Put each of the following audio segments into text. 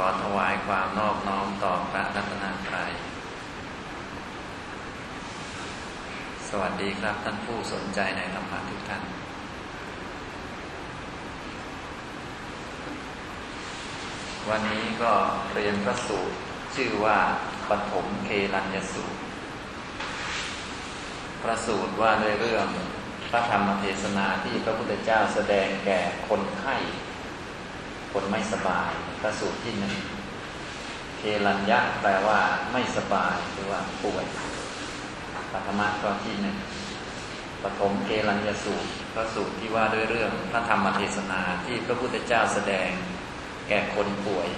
ขอถวายความนอบน้อมต่อพระรัตนตรัย สวัสดีครับท่านผู้สนใจในธรรมะทุกท่าน วันนี้ก็เรียนพระสูตรชื่อว่าปฐมเคลัญยสูตร พระสูตรว่าด้วยเรื่องพระธรรมเทศนาที่พระพุทธเจ้าแสดงแก่คนไข้ คนไม่สบายพระสูตรที่หนึ่งเคลัญยะแปลว่าไม่สบายหรือว่าป่วยปฐมะก็ที่หนึ่งปฐมเคลัญยสูตรพระสูตรที่ว่าด้วยเรื่องพระธรรมเทศนาที่พระพุทธเจ้าแสดงแก่คนป่วย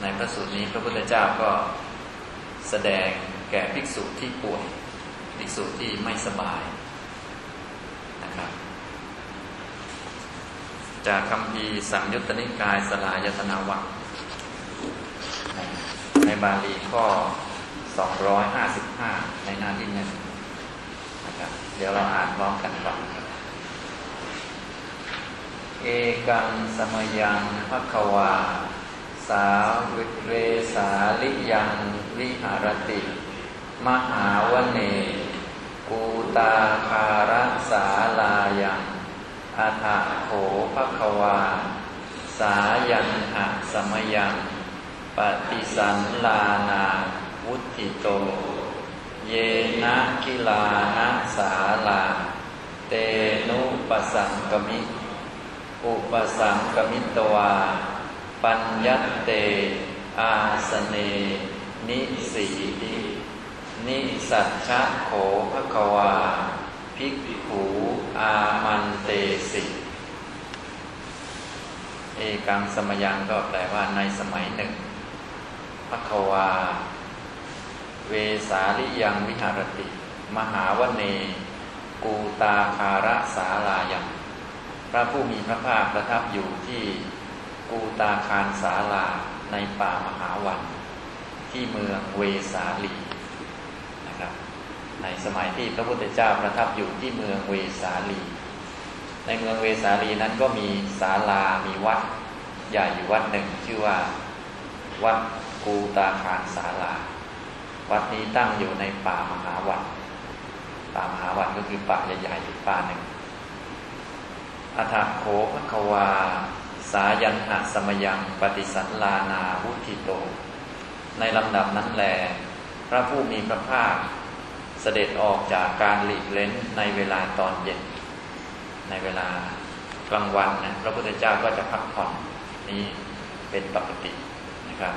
ในพระสูตรนี้พระพุทธเจ้าก็แสดงแก่ภิกษุที่ป่วย ภิกษุที่ไม่สบายนะครับ จากคำพีสังยุตตนิกายสลายตนาวัคในบาลีข้อ 255 ในหน้าที่หนึ่งนะครับเดี๋ยวเราอ่านพร้อมกันก่อนครับเอกังสมยังภควา สาวิเรสาลิยังวิหารติ มหาวเน กูตาคารสาลายัง อาถาโขภควา สายันหะสมยังปฏิสันลานาวุติโต เยนะกิลานะสาลา เตนุปสังกมิอุปสังกมิตวา ปัญญเต อาสเน นิสีดินิสัจฉะโขภควา ภิกขูอามันเตสิ เอกังสมยังก็แปลว่าในสมัยหนึ่งภควา เวสาลิยังวิหารติ มหาวเน กูตาคาระสาลายังพระผู้มีพระภาคประทับอยู่ที่กูตาคารสาลาในป่ามหาวัน ที่เมืองเวสาลี ในสมัยที่พระพุทธเจ้าประทับอยู่ที่เมืองเวสาลี ในเมืองเวสาลีนั้นก็มีศาลา มีวัดใหญ่อยู่วัดหนึ่งชื่อว่า วัดกูตาคารสาลา วัดนี้ตั้งอยู่ในป่ามหาวันป่ามหาวันก็คือป่าใหญ่ๆอยู่ป่าหนึ่งอัฏโขภควา สายันหะสมยังปฏิสันลานาวุธิโต ในลำดับนั้นแล พระผู้มีพระภาค เสด็จออกจากการหลีกเล้นในเวลาตอนเย็น ในเวลากลางวันนะพระพุทธเจ้าก็จะพักผ่อนนี้เป็นปกตินะครับ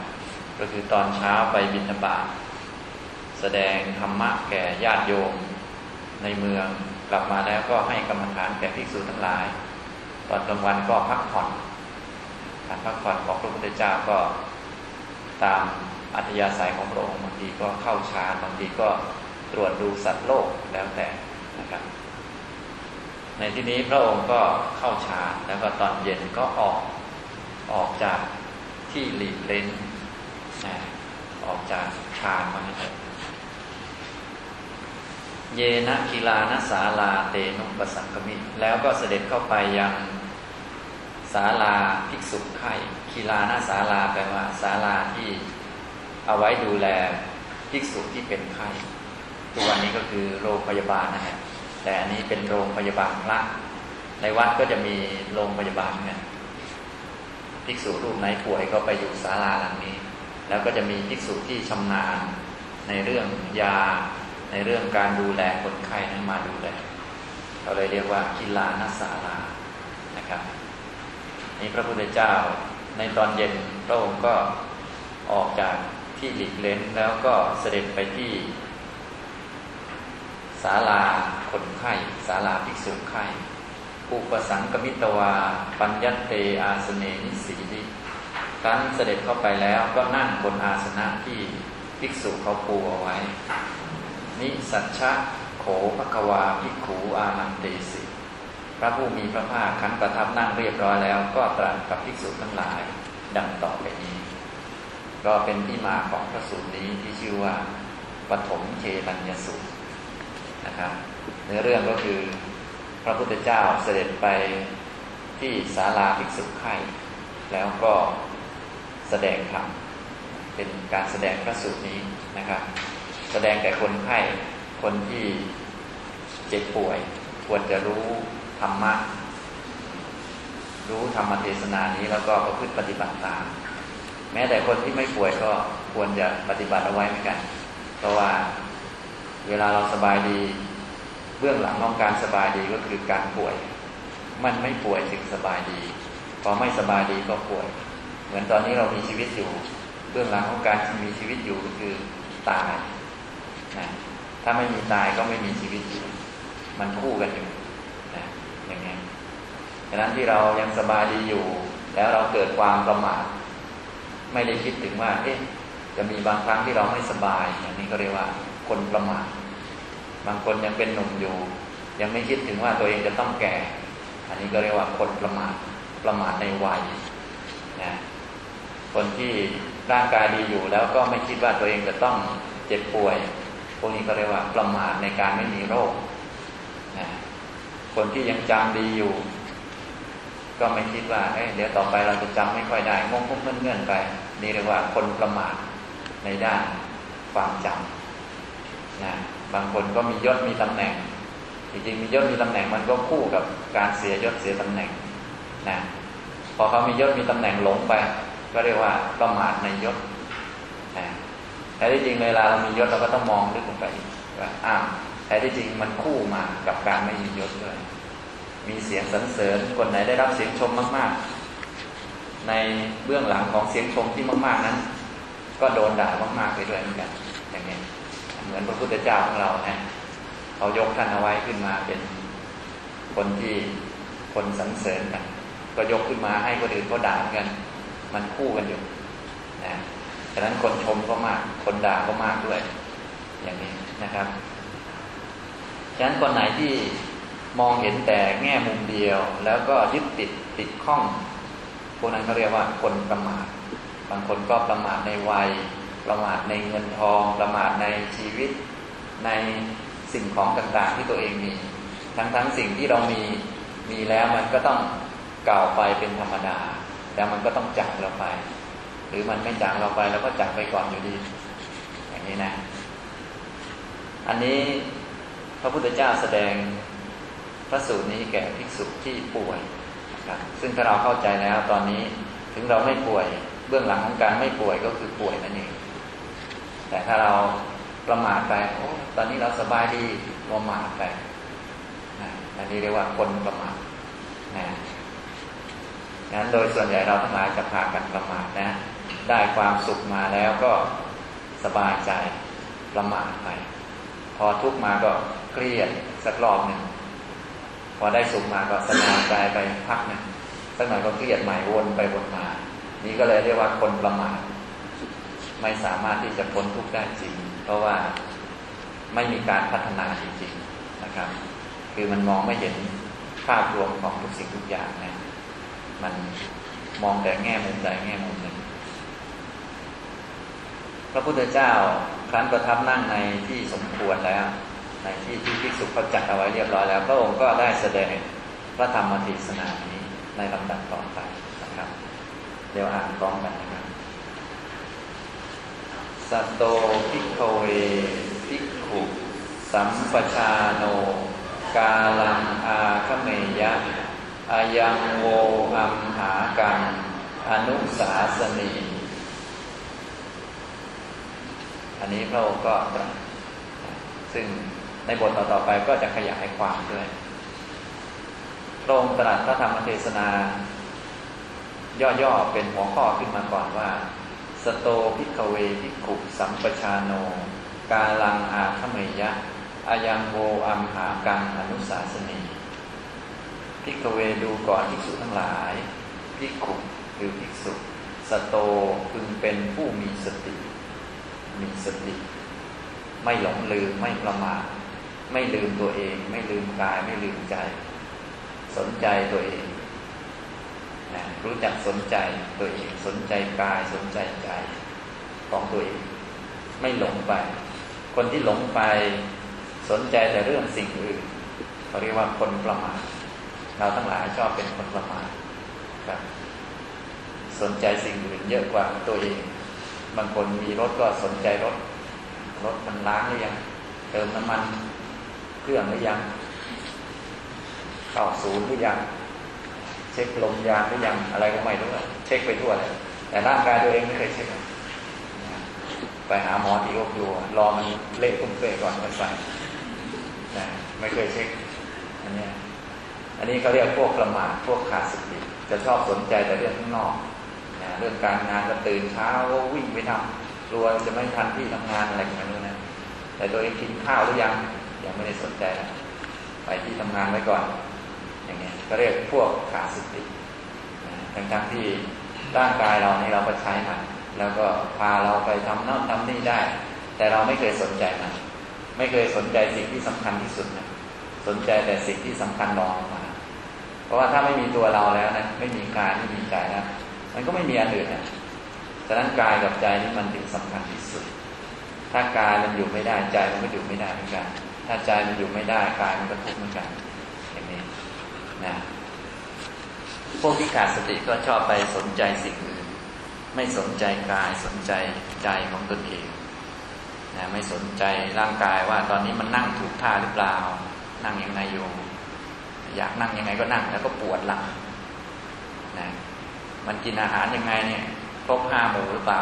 ก็คือตอนเช้าไปบิณฑบาตแสดงธรรมะแก่ญาติโยมในเมืองกลับมาแล้วก็ให้กรรมฐานแก่ภิกษุทั้งหลาย ตอนกลางวันก็พักผ่อนการพักผ่อนของพระพุทธเจ้าก็ตามอัธยาศัยของพระองค์บางทีก็เข้าฌานบางทีก็ ตรวจดูสัตว์โลกแล้วแต่นะครับ ในที่นี้พระองค์ก็เข้าฌานแล้วก็ตอนเย็นก็ออกออกจากที่หลีกเล้นออกจากฌานมาเถอะเยนะกีลานสาลาเตนุปสังกมิ แล้วก็เสด็จเข้าไปยังศาลาภิกษุไข่กีลานาศาลาแปลว่าศาลาที่เอาไว้ดูแลภิกษุที่เป็นไข้ ทุกวันนี้ก็คือโรงพยาบาลนะฮะแต่อันนี้เป็นโรงพยาบาลพระในวัดก็จะมีโรงพยาบาลเนี่ยภิกษุรูปไหนป่วยก็ไปอยู่ศาลาหลังนี้ แล้วก็จะมีภิกษุที่ชำนาญในเรื่องยา ในเรื่องการดูแลคนไข้นั้นมาดูแลเราเลยเรียกว่ากิลานัสาลานะครับนี่พระพุทธเจ้าในตอนเย็นพระองค์ก็ออกจากที่หลีกเล้นแล้วก็เสด็จไปที่าลาคนไข้ศาลาภิกษุไข้อุปสังกมิตวา ปัญญเตอาสเนนิสีดิครั้นเสด็จเข้าไปแล้วก็นั่งบนอาสนะที่ภิกษุเขาปูเอาไว้ นิสัชชะโขภควาภิกขูอามันเตสิ พระผู้มีพระภาคขันประทับนั่งเรียบร้อยแล้ว ก็ตรัสกับภิกษุทั้งหลาย ดังต่อไปนี้ก็เป็นที่มาของพระสูตรนี้ที่ชื่อว่าปฐมเคลัญญสูตร นะครับเนื้อเรื่องก็คือพระพุทธเจ้าเสด็จไปที่ศาลาภิกษุไข่แล้วก็แสดงธรรมเป็นการแสดงพระสูตรนี้นะครับ แสดงแก่คนไข้คนที่เจ็บป่วย ควรจะรู้ธรรมะรู้ธรรมเทศนานี้แล้วก็ประพฤติปฏิบัติตาม แม้แต่คนที่ไม่ป่วยก็ควรจะปฏิบัติเอาไว้เหมือนกัน เพราะว่า เวลาเราสบายดี เบื้องหลังของการสบายดีก็คือการป่วย มันไม่ป่วยถึงสบายดี พอไม่สบายดีก็ป่วย เหมือนตอนนี้เรามีชีวิตอยู่ เบื้องหลังของการมีชีวิตอยู่ก็คือตายนะถ้าไม่มีตายก็ไม่มีชีวิตอยู่ มันคู่กันอยู่นะอย่างนี้ฉะนั้นที่เรายังสบายดีอยู่ แล้วเราเกิดความประมาทไม่ได้คิดถึงว่า เอ๊ะ จะมีบางครั้งที่เราไม่สบายอย่างนี้ก็เรียกว่า คนประมาทบางคนยังเป็นหนุ่มอยู่ ยังไม่คิดถึงว่าตัวเองจะต้องแก่ อันนี้ก็เรียกว่าคนประมาทประมาทในวัยนะคนที่ร่างกายดีอยู่แล้วก็ไม่คิดว่าตัวเองจะต้องเจ็บป่วย พวกนี้ก็เรียกว่าประมาทในการไม่มีโรคนะคนที่ยังจำดีอยู่ ก็ไม่คิดว่าเเดี๋ยวต่อไปเราจะจำไม่ค่อยได้งงงเงื่อนไป นี่เรียกว่าคนประมาทในด้านความจำ นะบางคนก็มียศมีตำแหน่ง จริงๆมียศมีตำแหน่งมันก็คู่กับการเสียยศเสียตำแหน่งนะพอเขามียศมีตำแหน่งหลงไป ก็เรียกว่าประมาทในยศนะแต่ที่จริงเวลาเรามียศเราก็ต้องมองลึกลงไปว่าอ้าวแต่ที่จริงมันคู่มากับการไม่มียศด้วยมีเสียงสรรเสริญคนไหนได้รับเสียงชมมาก ๆ ในเบื้องหลังของเสียงชมที่มาก ๆนั้น ก็โดนด่ามากๆไปด้วยเหมือนกันอย่างนี้ เหมือนพระพุทธเจ้าของเรานะเขายกท่านเอาไว้ขึ้นมาเป็นคนที่คนสรรเสริญกัน ก็ยกขึ้นมาให้คนอื่นก็ด่ากัน มันคู่กันอยู่นะฉะนั้นคนชมก็มาก คนด่าก็มากด้วย อย่างนี้นะครับฉะนั้นคนไหนที่มองเห็นแต่แง่มุมเดียว แล้วก็ยึดติดติดข้องพวกนั้นเขาเรียกว่าคนประมาทบางคนก็ประมาทในวัย ประมาทในเงินทอง ประมาทในชีวิต ในสิ่งของต่างๆ ที่ตัวเองมี ทั้งทั้งสิ่งที่เรามีมีแล้วมันก็ต้องก่าวไปเป็นธรรมดา แล้วมันก็ต้องจากเราไป หรือมันไม่จากเราไปเราก็จากไปก่อนอยู่ดี อย่างนี้นะ อันนี้พระพุทธเจ้าแสดงพระสูตรนี้แก่ภิกษุที่ป่วยครับซึ่งถ้าเราเข้าใจแล้วตอนนี้ถึงเราไม่ป่วย เบื้องหลังของการไม่ป่วยก็คือป่วยนั่นเอง แต่ถ้าเราประมาทไปโอ้ตอนนี้เราสบายดีประมาทไปนะอันนี้เรียกว่าคนประมาทนะงั้นโดยส่วนใหญ่เราทั้งหลายจะพากันประมาทนะ ได้ความสุขมาแล้วก็สบายใจประมาทไป พอทุกมาก็เครียดสักรอบหนึ่งพอได้สุขมาก็สบายใจไปพักหนึ่งสักหน่อยก็เครียดใหม่วนไปวนมา นี่ก็เลยเรียกว่าคนประมาท ไม่สามารถที่จะพ้นทุกข์ได้จริง เพราะว่าไม่มีการพัฒนาจริงๆนะครับ คือมันมองไม่เห็นภาพรวมของทุกสิ่งทุกอย่างนะมันมองแต่แง่มุมใดแง่มุมหนึ่งพระพุทธเจ้าครั้นประทับนั่งในที่สมควรแล้ว ในที่ที่ภิกษุเขาจัดเอาไว้เรียบร้อยแล้ว พระองค์ก็ได้แสดงพระธรรมเทศนานี้ในลำดับต่อไปนะครับ เดี๋ยวอ่านพร้อมกันนะครับ สัตโตภิกขเวภิกขุสัมปชาโน กาลังอาคเมยะอายังโวอัมหากังอนุสาสนีอันนี้พระองค์ก็ตรัสซึ่งในบทต่อๆไปก็จะขยายความด้วยพระองค์ตรัสพระธรรมเทศนา ย่อๆเป็นหัวข้อขึ้นมาก่อนว่า สโต ภิกขเว ภิกขุสัมปชาโน กาลังอาคเมยยะอะยังโวอัมหากังอนุสาสนี ภิกขเวดูก่อนภิกษุทั้งหลาย ภิกขุคือภิกษุสโตพึงเป็นผู้มีสติ มีสติ ไม่หลงลืมไม่ประมาทไม่ลืมตัวเอง ไม่ลืมกายไม่ลืมใจ สนใจตัวเอง นะรู้จักสนใจตัวเองสนใจกายสนใจใจของตัวเอง ไม่หลงไป คนที่หลงไปสนใจแต่เรื่องสิ่งอื่นเขาเรียกว่าคนประมาทเราทั้งหลายชอบเป็นคนประมาทครับ สนใจสิ่งอื่นเยอะกว่าตัวเอง บางคนมีรถก็สนใจรถ รถมันล้างหรือยังเติมน้ำมันเครื่องหรือยังเข้าศูนย์หรือยัง ช็คลมยางหรือยังอะไรก็ไม่รู้เช็คไปทั่วเลยแต่ร่างกายตัวเองไม่เคยเช็คไปหาหมอที่โรคกลัวรอมันเละตุ้มเปก่อนค่อยไปไม่เคยเช็คอันนี้อันนี้เขาเรียกพวกประมาทพวกขาดสติจะชอบสนใจแต่เรื่องข้างนอกนะเรื่องการงานก็ตื่นเช้าวิ่งไปทำกลัวจะไม่ทันที่ทำงานอะไรอย่างนี้นะแต่ตัวเองกินข้าวหรือยังยังไม่ได้สนใจ ไปที่ทำงานไว้ก่อน ก็เรียกพวกขาดสติทั้งทั้งที่ร่างกายเรานี่เราก็ใช้มัน แล้วก็พาเราไปทำนั่นทำนี่ได้ แต่เราไม่เคยสนใจมัน ไม่เคยสนใจสิ่งที่สำคัญที่สุดนะสนใจแต่สิ่งที่สำคัญรองมา เพราะว่าถ้าไม่มีตัวเราแล้วนะ ไม่มีกายไม่มีใจแล้วมันก็ไม่มีอันอื่นนะฉะนั้นกายกับใจนี่มันถึงสำคัญที่สุด ถ้ากายมันอยู่ไม่ได้ใจมันก็อยู่ไม่ได้เหมือนกัน ถ้าใจมันอยู่ไม่ได้กายมันก็ทุกข์เหมือนกัน นะพวกที่ขาดสติก็ชอบไปสนใจสิ่งอื่น ไม่สนใจกายสนใจใจของตนเองนะไม่สนใจร่างกายว่าตอนนี้มันนั่งถูกท่าหรือเปล่า นั่งยังไงอยู่ อยากนั่งยังไงก็นั่งแล้วก็ปวดหลังนะมันกินอาหารยังไงเนี่ยครบห้าหมู่หรือเปล่า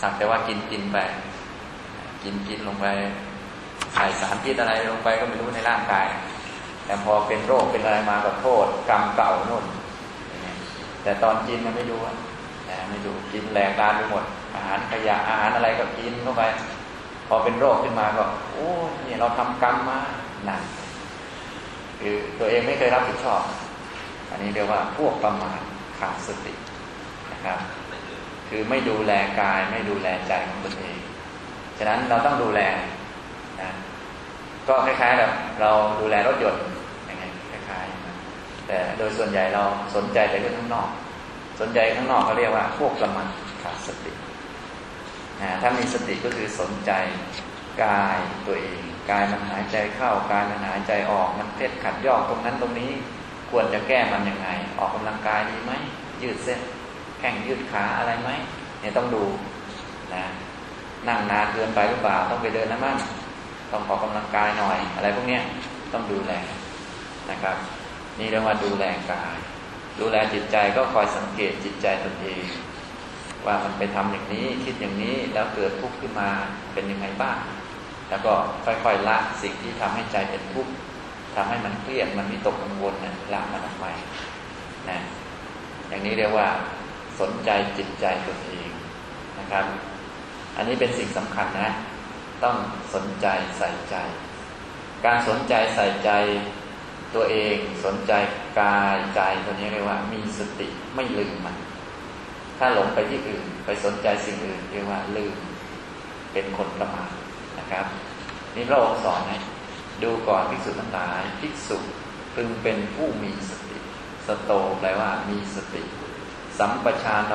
สักแต่ว่ากินกินไป กินกินลงไปใส่สารพิษอะไรลงไปก็ไม่รู้ในร่างกาย แต่พอเป็นโรคเป็นอะไรมาก็โทษกรรมเก่าโน่น แต่ตอนกินมันไม่ดูนะไม่ดูกินแหลกลานไปหมด อาหารขยะอาหารอะไรก็กินเข้าไป พอเป็นโรคขึ้นมาก็โอ้เนี่ยเราทำกรรมมาหนักคือตัวเองไม่เคยรับผิดชอบ อันนี้เรียกว่าพวกประมาทขาดสตินะครับ คือไม่ดูแลกายไม่ดูแลใจของตนเอง ฉะนั้นเราต้องดูแลนะก็คล้ายๆแบบเราดูแลรถยนต์ยังไงคล้ายๆ แต่โดยส่วนใหญ่เราสนใจแต่เรื่องข้างนอก สนใจข้างนอกเขาเรียกว่าพวกประมาทขาดสตินะถ้ามีสติก็คือสนใจกายตัวเองกายมันหายใจเข้ากายมันหายใจออกมันเพชรขัดยอกตรงนั้นตรงนี้ควรจะแก้มันยังไง ออกกำลังกายดีไหมยืดเส้นแข่งยืดขาอะไรไหมเนี่ยต้องดูนะนั่งนานเกินไปหรือเปล่าต้องไปเดินนะมั่งต้องออกกำลังกายหน่อยอะไรพวกนี้ต้องดูแลนะครับ นี่เรียกว่าดูแลกาย ดูแลจิตใจก็คอยสังเกตจิตใจตนเอง ว่ามันไปทำอย่างนี้คิดอย่างนี้แล้วเกิดทุกข์ขึ้นมาเป็นยังไงบ้าง แล้วก็ค่อยๆละสิ่งที่ทำให้ใจเป็นทุกข์ทำให้มันเครียดมันมีตกกังวลนะละมันออกไปนะอย่างนี้เรียกว่าสนใจจิตใจตัวเองนะครับ อันนี้เป็นสิ่งสำคัญนะ ต้องสนใจใส่ใจ การสนใจใส่ใจ ตัวเองสนใจกายใจตัวนี้เรียกว่า มีสติไม่ลืมมัน ถ้าหลงไปที่อื่นไปสนใจสิ่งอื่นเรียกว่าลืม เป็นคนประมาทนะครับ นี่พระองค์สอนให้ดูก่อนภิกษุทั้งหลายภิกษุพึงเป็นผู้มีสติ สโตแปลว่ามีสติ สัมปชานโน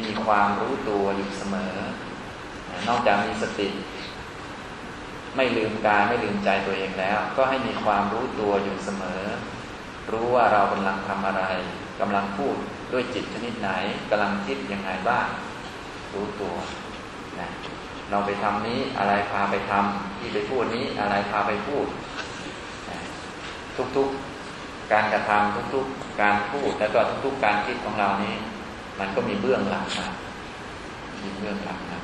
มีความรู้ตัวอยู่เสมอ นอกจากมีสติ ไม่ลืมกายไม่ลืมใจตัวเองแล้ว ก็ให้มีความรู้ตัวอยู่เสมอ รู้ว่าเรากำลังทำอะไรกำลังพูดด้วยจิตชนิดไหนกำลังคิดยังไงบ้าง รู้ตัวนะเราไปทำนี้อะไรพาไปทำที่ไปพูดนี้อะไรพาไปพูดทุกๆการกระทำทุกๆ การพูดแล้วก็ทุกๆ การคิดของเรานี้ มันก็มีเบื้องหลังนะมีเบื้องหลังนะ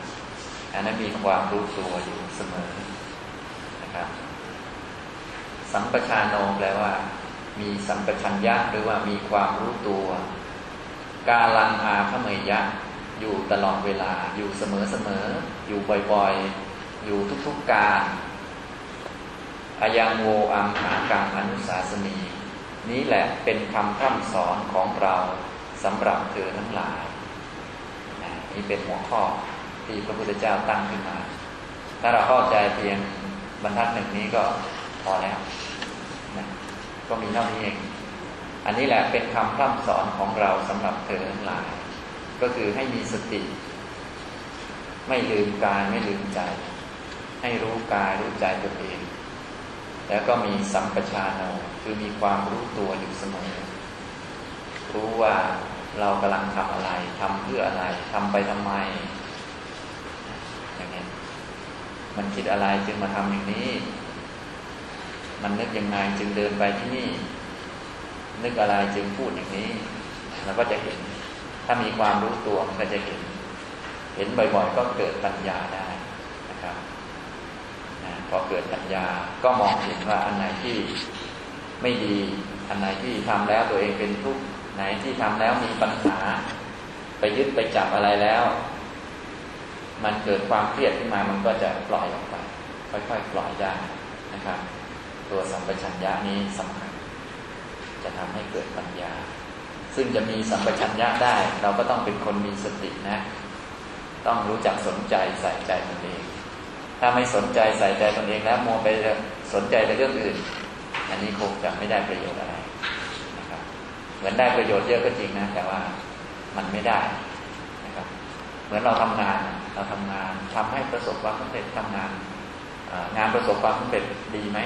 อันนั้นมีความรู้ตัวอยู่เสมอ นะครับ สัมปชานโนแปลว่า มีสัมปชัญญะหรือว่ามีความรู้ตัว กาลังอาขเมยะ อยู่ตลอดเวลา อยู่เสมอเสมอ อยู่บ่อยๆ อยู่ทุกๆการอายังโวอังหากังอนุสาสนี นี้แหละเป็นคำท่ำสอนของเราสำหรับเธอทั้งหลายนี่เป็นหัวข้อที่พระพุทธเจ้าตั้งขึ้นมา ถ้าเราเข้าใจเพียง บรรทัดหนึ่งนี้ก็พอแล้วนะก็มีเท่านี้เอง อันนี้แหละเป็นคำพร่ำสอนของเราสำหรับเธอทั้งหลาย ก็คือให้มีสติ ไม่ลืมกายไม่ลืมใจ ให้รู้กายรู้ใจตัวเอง แล้วก็มีสัมปชานโนคือมีความรู้ตัวอยู่เสมอ รู้ว่าเรากำลังทำอะไรทำเพื่ออะไรทำไปทำไม อย่างนี้ มันคิดอะไรจึงมาทำอย่างนี้ มันนึกยังไงจึงเดินไปที่นี่ นึกอะไรจึงพูดอย่างนี้เราก็จะเห็น ถ้ามีความรู้ตัวมันก็จะเห็น เห็นบ่อยๆ ก็เกิดปัญญาได้นะครับพอเกิดปัญญาก็มองเห็นว่าอันไหนที่ไม่ดี อันไหนที่ทำแล้วตัวเองเป็นทุกข์ไหนที่ทำแล้วมีปัญหา ไปยึดไปจับอะไรแล้ว มันเกิดความเครียดขึ้นมามันก็จะปล่อยออกไป ค่อยๆ ปล่อยได้นะครับ ตัวสัมปชัญญะนี้สำคัญ จะทำให้เกิดปัญญา ซึ่งจะมีสัมปชัญญะได้ เราก็ต้องเป็นคนมีสตินะ ต้องรู้จักสนใจใส่ใจตนเอง ถ้าไม่สนใจใส่ใจตนเองแล้วมัวไปสนใจในเรื่องอื่น อันนี้คงจะไม่ได้ประโยชน์อะไรนะครับ เหมือนได้ประโยชน์เยอะก็จริงนะ แต่ว่ามันไม่ได้นะครับ เหมือนเราทำงาน เราทำงานทำให้ประสบความสำเร็จทำงานงานประสบความสำเร็จดีไหม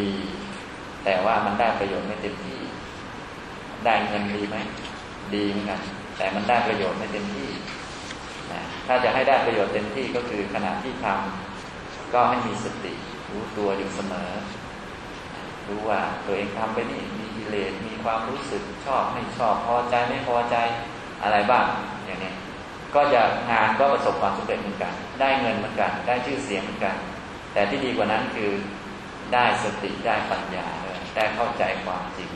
ดี แต่ว่ามันได้ประโยชน์ไม่เต็มที่ ได้เงินดีไหมดีเหมือนกันแต่มันได้ประโยชน์ไม่เต็มที่ถ้าจะให้ได้ประโยชน์เต็มที่ก็คือขณะที่ทำก็ให้มีสติรู้ตัวอยู่เสมอ รู้ว่าตัวเองทำไปนี่มีกิเลสมีความรู้สึกชอบไม่ชอบพอใจไม่พอใจอะไรบ้างอย่างนี้ ก็จะงานก็ประสบความสำเร็จเหมือนกัน ได้เงินเหมือนกัน ได้ชื่อเสียงเหมือนกัน แต่ที่ดีกว่านั้นคือได้สติได้ปัญญาเลยได้เข้าใจความจริง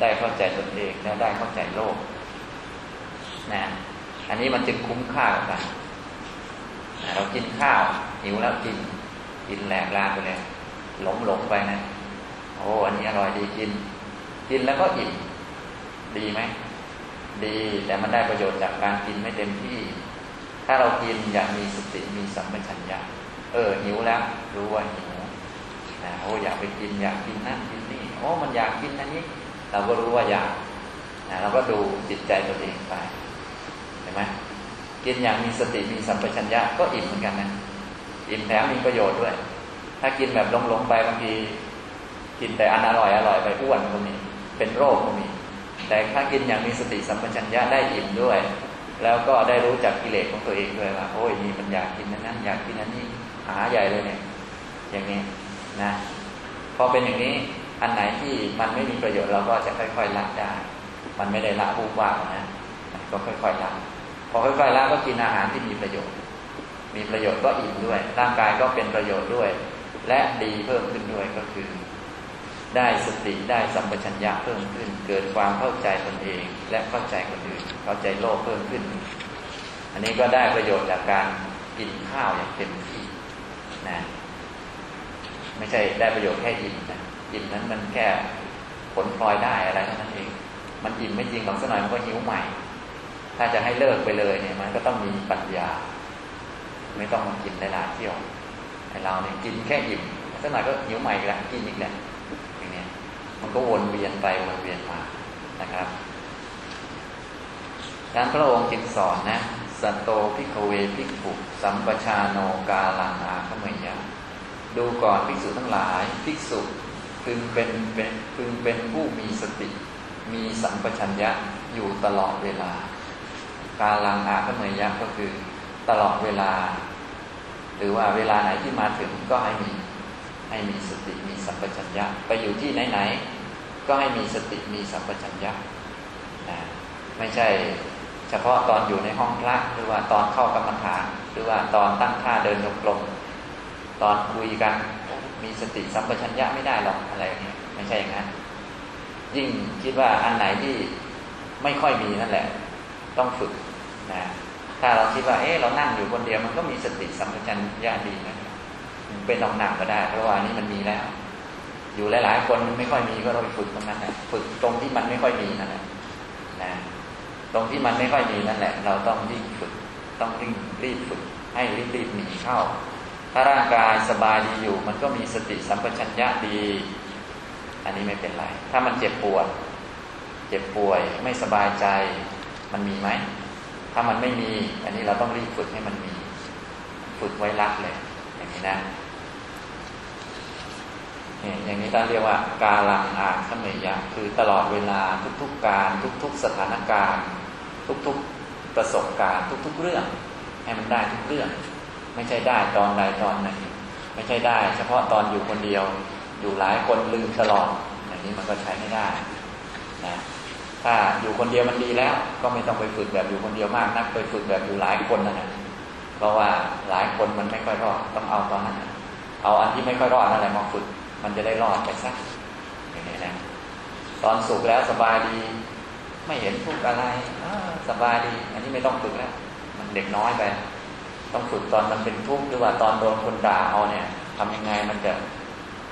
ได้เข้าใจตนเองและได้เข้าใจโลกนะอันนี้มันจึงคุ้มค่ากันเรากินข้าวหิวแล้วกิน กินแหลกลาไปเลยหลงหลงไปนะ โอ้อันนี้อร่อยดีกิน กินแล้วก็อิ่มดีไหม ดี แต่มันได้ประโยชน์จากการกินไม่เต็มที่ ถ้าเรากินอย่างมีสติมีสัมปชัญญะเออหิวแล้วรู้ว่าหิวนะโอ้อยากไปกินอยากกินนั่นกินนี่โอ้มันอยากกินอันนี้ เราก็รู้ว่าอยากนะเราก็ดูจิตใจตัวเองไปเห็นไหมกินอย่างมีสติมีสัมปชัญญะก็อิ่มเหมือนกันนะอิ่มแถมมีประโยชน์ด้วย ถ้ากินแบบหลงๆไปบางทีกินแต่อันอร่อยอร่อยไปอ้วนก็มีเป็นโรคก็มี แต่ถ้ากินอย่างมีสติสัมปชัญญะได้อิ่มด้วย แล้วก็ได้รู้จักกิเลสของตัวเองด้วยว่าโอ้ยนี่มันอยากกินนั้นอยากกินนั้นนี่หาใหญ่เลยเนี่ย อย่างนี้นะพอเป็นอย่างนี้อันไหนที่มันไม่มีประโยชน์เราก็จะค่อยๆละได้ มันไม่ได้ละบูบว่านะก็ค่อยๆละพอค่อยๆละก็กินอาหารที่มีประโยชน์ มีประโยชน์ก็อิ่มด้วย ร่างกายก็เป็นประโยชน์ด้วย และดีเพิ่มขึ้นด้วยก็คือ ได้สติได้สัมปชัญญะเพิ่มขึ้น เกิดความเข้าใจตนเอง และเข้าใจคนอื่น เข้าใจโลกเพิ่มขึ้น อันนี้ก็ได้ประโยชน์จากการกินข้าวอย่างเต็มที่นะไม่ใช่ได้ประโยชน์แค่อิ่มนะอิ่มนั้นมันแค่ผลพลอยได้อะไรเท่านั้นเอง มันอิ่มไม่จริงหรอกสักหน่อยมันก็หิวใหม่ ถ้าจะให้เลิกไปเลยเนี่ย มันก็ต้องมีปัญญา ไม่ต้องมากินได้ลาเที่ยวให้เราเนี่ยกินแค่อิ่มสักหน่อยก็หิวใหม่อีกแล้วกินอีกแล้ว มันก็วนเวียนไปวนเวียนมานะครับดังพระองค์จึงสอนนะสโต ภิกขเว ภิกขุสัมปชาโนกาลังอาคเมยยะ ดูก่อนภิกษุทั้งหลายภิกษุพึงเป็นเป็นพึงเป็นผู้มีสติ มีสัมปชัญญะอยู่ตลอดเวลา กาลังอาขเมยะก็คือตลอดเวลา หรือว่าเวลาไหนที่มาถึงก็ให้มี ให้มีสติมีสัมปชัญญะไปอยู่ที่ไหนๆก็ให้มีสติมีสัมปชัญญะนะไม่ใช่เฉพาะตอนอยู่ในห้องพระหรือว่าตอนเข้ากรรมฐาน หรือว่าตอนตั้งท่าเดินจงกรมตอนคุยกันมีสติสัมปชัญญะไม่ได้หรอกอะไรเงี้ยไม่ใช่อย่างนั้นยิ่งคิดว่าอันไหนที่ไม่ค่อยมีนั่นแหละ ต้องฝึกนะถ้าเราคิดว่าเอ๊ะเรานั่งอยู่คนเดียวมันก็มีสติสัมปชัญญะดีนะ เป็นต้องหนักก็ได้ เพราะว่านี้มันมีแล้ว อยู่หลายๆคนไม่ค่อยมีก็เราไปฝึกตรงนั้นนะฝึกตรงที่มันไม่ค่อยมีนั่นแหละนะตรงที่มันไม่ค่อยมีนั่นแหละ เราต้องรีบฝึก ต้องรีบรีบฝึก ให้รีบรีบหนีเข้า ถ้าร่างกายสบายดีอยู่ มันก็มีสติสัมปชัญญะดี อันนี้ไม่เป็นไร ถ้ามันเจ็บปวด เจ็บป่วยไม่สบายใจ มันมีไหมถ้ามันไม่มี อันนี้เราต้องรีบฝึกให้มันมี ฝึกไว้รักเลย อย่างนี้นะ เนี่ยอย่างนี้ต้องเรียกว่ากาลังอาขเมยะคือตลอดเวลาทุกๆการ ทุก ๆ สถานการณ์ ทุกๆประสบการณ์ ทุก ๆ เรื่อง ให้มันได้ทุกเรื่อง ไม่ใช่ได้ตอนใดตอนหนึ่งไม่ใช่ได้ เฉพาะตอนอยู่คนเดียวอยู่หลายคนลืมตลอดอย่างนี้มันก็ใช้ไม่ได้นะถ้าอยู่คนเดียวมันดีแล้ว ก็ไม่ต้องไปฝึกแบบอยู่คนเดียวมากนักไปฝึกแบบอยู่หลายคนนะเพราะว่าหลายคนมันไม่ค่อยรอดต้องเอาตอนนั้นเอาอันที่ไม่ค่อยรอดนั่นแหละมาฝึก มันจะได้รอดไปสักอย่างนี้นะตอนสุขแล้วสบายดี ไม่เห็นทุกข์อะไรสบายดี อันนี้ไม่ต้องฝึกแล้วมันเด็กน้อยไปต้องฝึกตอนมันเป็นทุกข์หรือว่าตอนโดนคนด่าเอาเนี่ยทำยังไงมันจะ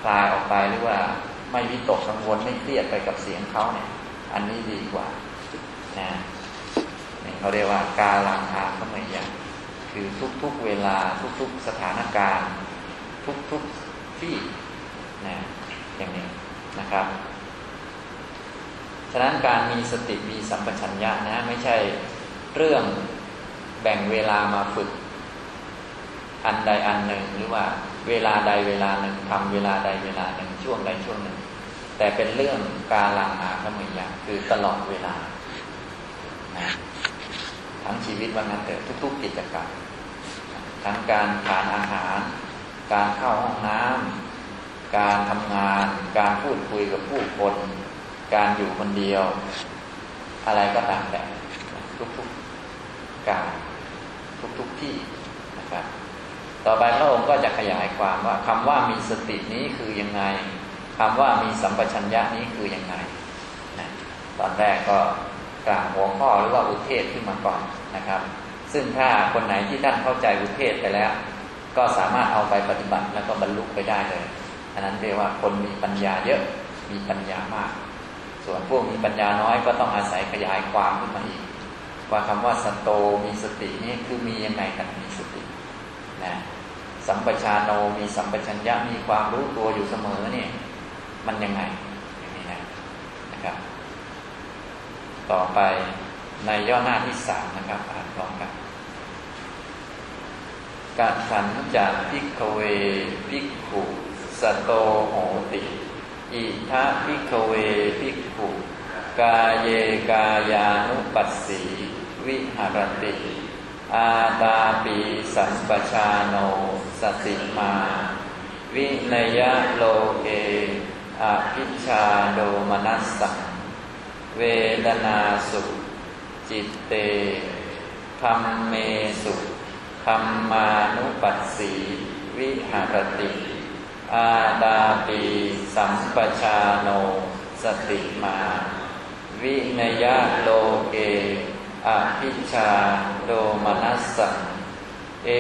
คลายออกไปหรือว่าไม่วิตกกังวลไม่เครียดไปกับเสียงเขาเนี่ย อันนี้ดีกว่านะนี่เขาเรียกว่ากาลังอาขมยะคือทุกๆเวลาทุกๆสถานการณ์ ทุกๆที่ นะอย่างนี้นะครับฉะนั้นการมีสติมีสัมปชัญญะนะไม่ใช่เรื่องแบ่งเวลามาฝึก อันใดอันหนึ่งหรือว่าเวลาใดเวลาหนึ่งทำเวลาใดเวลาหนึ่งช่วงใดช่วงหนึ่ง แต่เป็นเรื่องการลังอาขมยะคือตลอดเวลานะทั้งชีวิตว่างั้นเถอะทุก ๆ กิจกรรมทั้งการทานอาหาร การเข้าห้องน้ำ การทำงาน การพูดคุยกับผู้คน การอยู่คนเดียว อะไรก็ตามแต่ทุกๆการทุกๆที่นะครับ ต่อไปพระองค์ก็จะขยายความว่าคำว่ามีสตินี้คือยังไงคำว่ามีสัมปชัญญะนี้คือยังไงนะตอนแรกก็กล่าวหัวข้อหรือว่าอุเทศขึ้นมาก่อนนะครับ ซึ่งถ้าคนไหนที่ท่านเข้าใจอุเทศไปแล้ว ก็สามารถเอาไปปฏิบัติแล้วก็บรรลุไปได้เลย อันนั้นเรียกว่าคนมีปัญญาเยอะมีปัญญามาก ส่วนพวกมีปัญญาน้อยก็ต้องอาศัยขยายความขึ้นมาอีกว่าคำว่าสโตมีสตินี่คือมียังไงกันมีสตินะสัมปชานโนมีสัมปชัญญะมีความรู้ตัวอยู่เสมอเนี่ยมันยังไงอย่างนี้นะนะครับ ต่อไปในย่อหน้าที่สามนะครับอ่านพร้อมกันกถัญจะ ภิกขเว ภิกขุ สโตโหติ อิธะ ภิกขเว ภิกขุกาเยกายานุปัสสีวิหรติ อาตาปีสัมปชาโนสติมา วิเนยยะ โลเกอภิชฌาโทมนัสสังเวทนาสุจิตเตธรรมเมสุธรรมานุปัสสีวิหารติ อาดาปีสัมปชาโน สติมา วินยะโลเกอภิชาโดมนัสสังเอ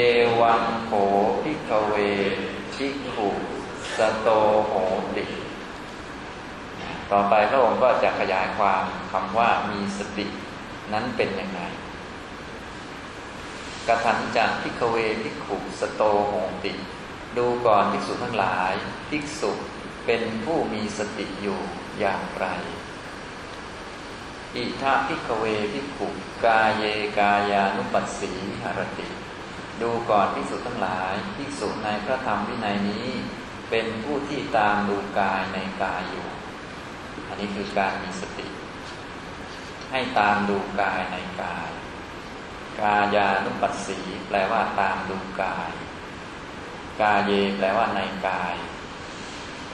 วังโขพิกเวชิขุสโตโหติ ต่อไปพระองค์ก็จะขยายความคำว่ามีสตินั้นเป็นยังไงกถัญจะ ภิกขเว ภิกขุสโตโหติ ดูก่อนภิกษุทั้งหลายภิกษุเป็นผู้มีสติอยู่อย่างไรอิธะ ภิกขเว ภิกขุกาเยกายานุปัสสี วิหรติ ดูก่อนภิกษุทั้งหลายภิกษุในพระธรรมวินัยนี้ เป็นผู้ที่ตามดูกายในกายอยู่ อันนี้คือการมีสติ ให้ตามดูกายในกาย กายานุปัสสีแปลว่าตามดูกาย กาเยแปลว่าในกาย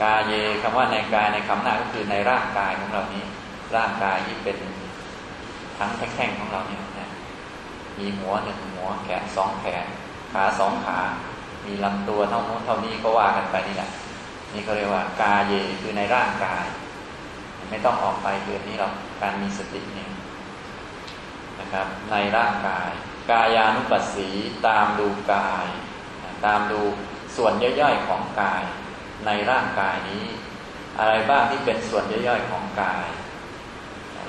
กาเยคำว่าในกายในคำหน้าก็คือในร่างกายของเรานี้ ร่างกายที่เป็นทั้งแท่งๆของเราเนี่ยนะมีหัวหนึ่งหัวแขนสองแขน ขาสองขา มีลำตัวเท่านู้นเท่านี้ก็ว่ากันไปนี่แหละนี่เขาเรียกว่ากาเยคือในร่างกาย ไม่ต้องออกไปเรื่อนี้เราการมีสติเนี่ยนะครับ ในร่างกาย กายานุปัสสีตามดูกาย ตามดู ส่วนย่อยๆของกาย ในร่างกายนี้ อะไรบ้างที่เป็นส่วนย่อยๆของกาย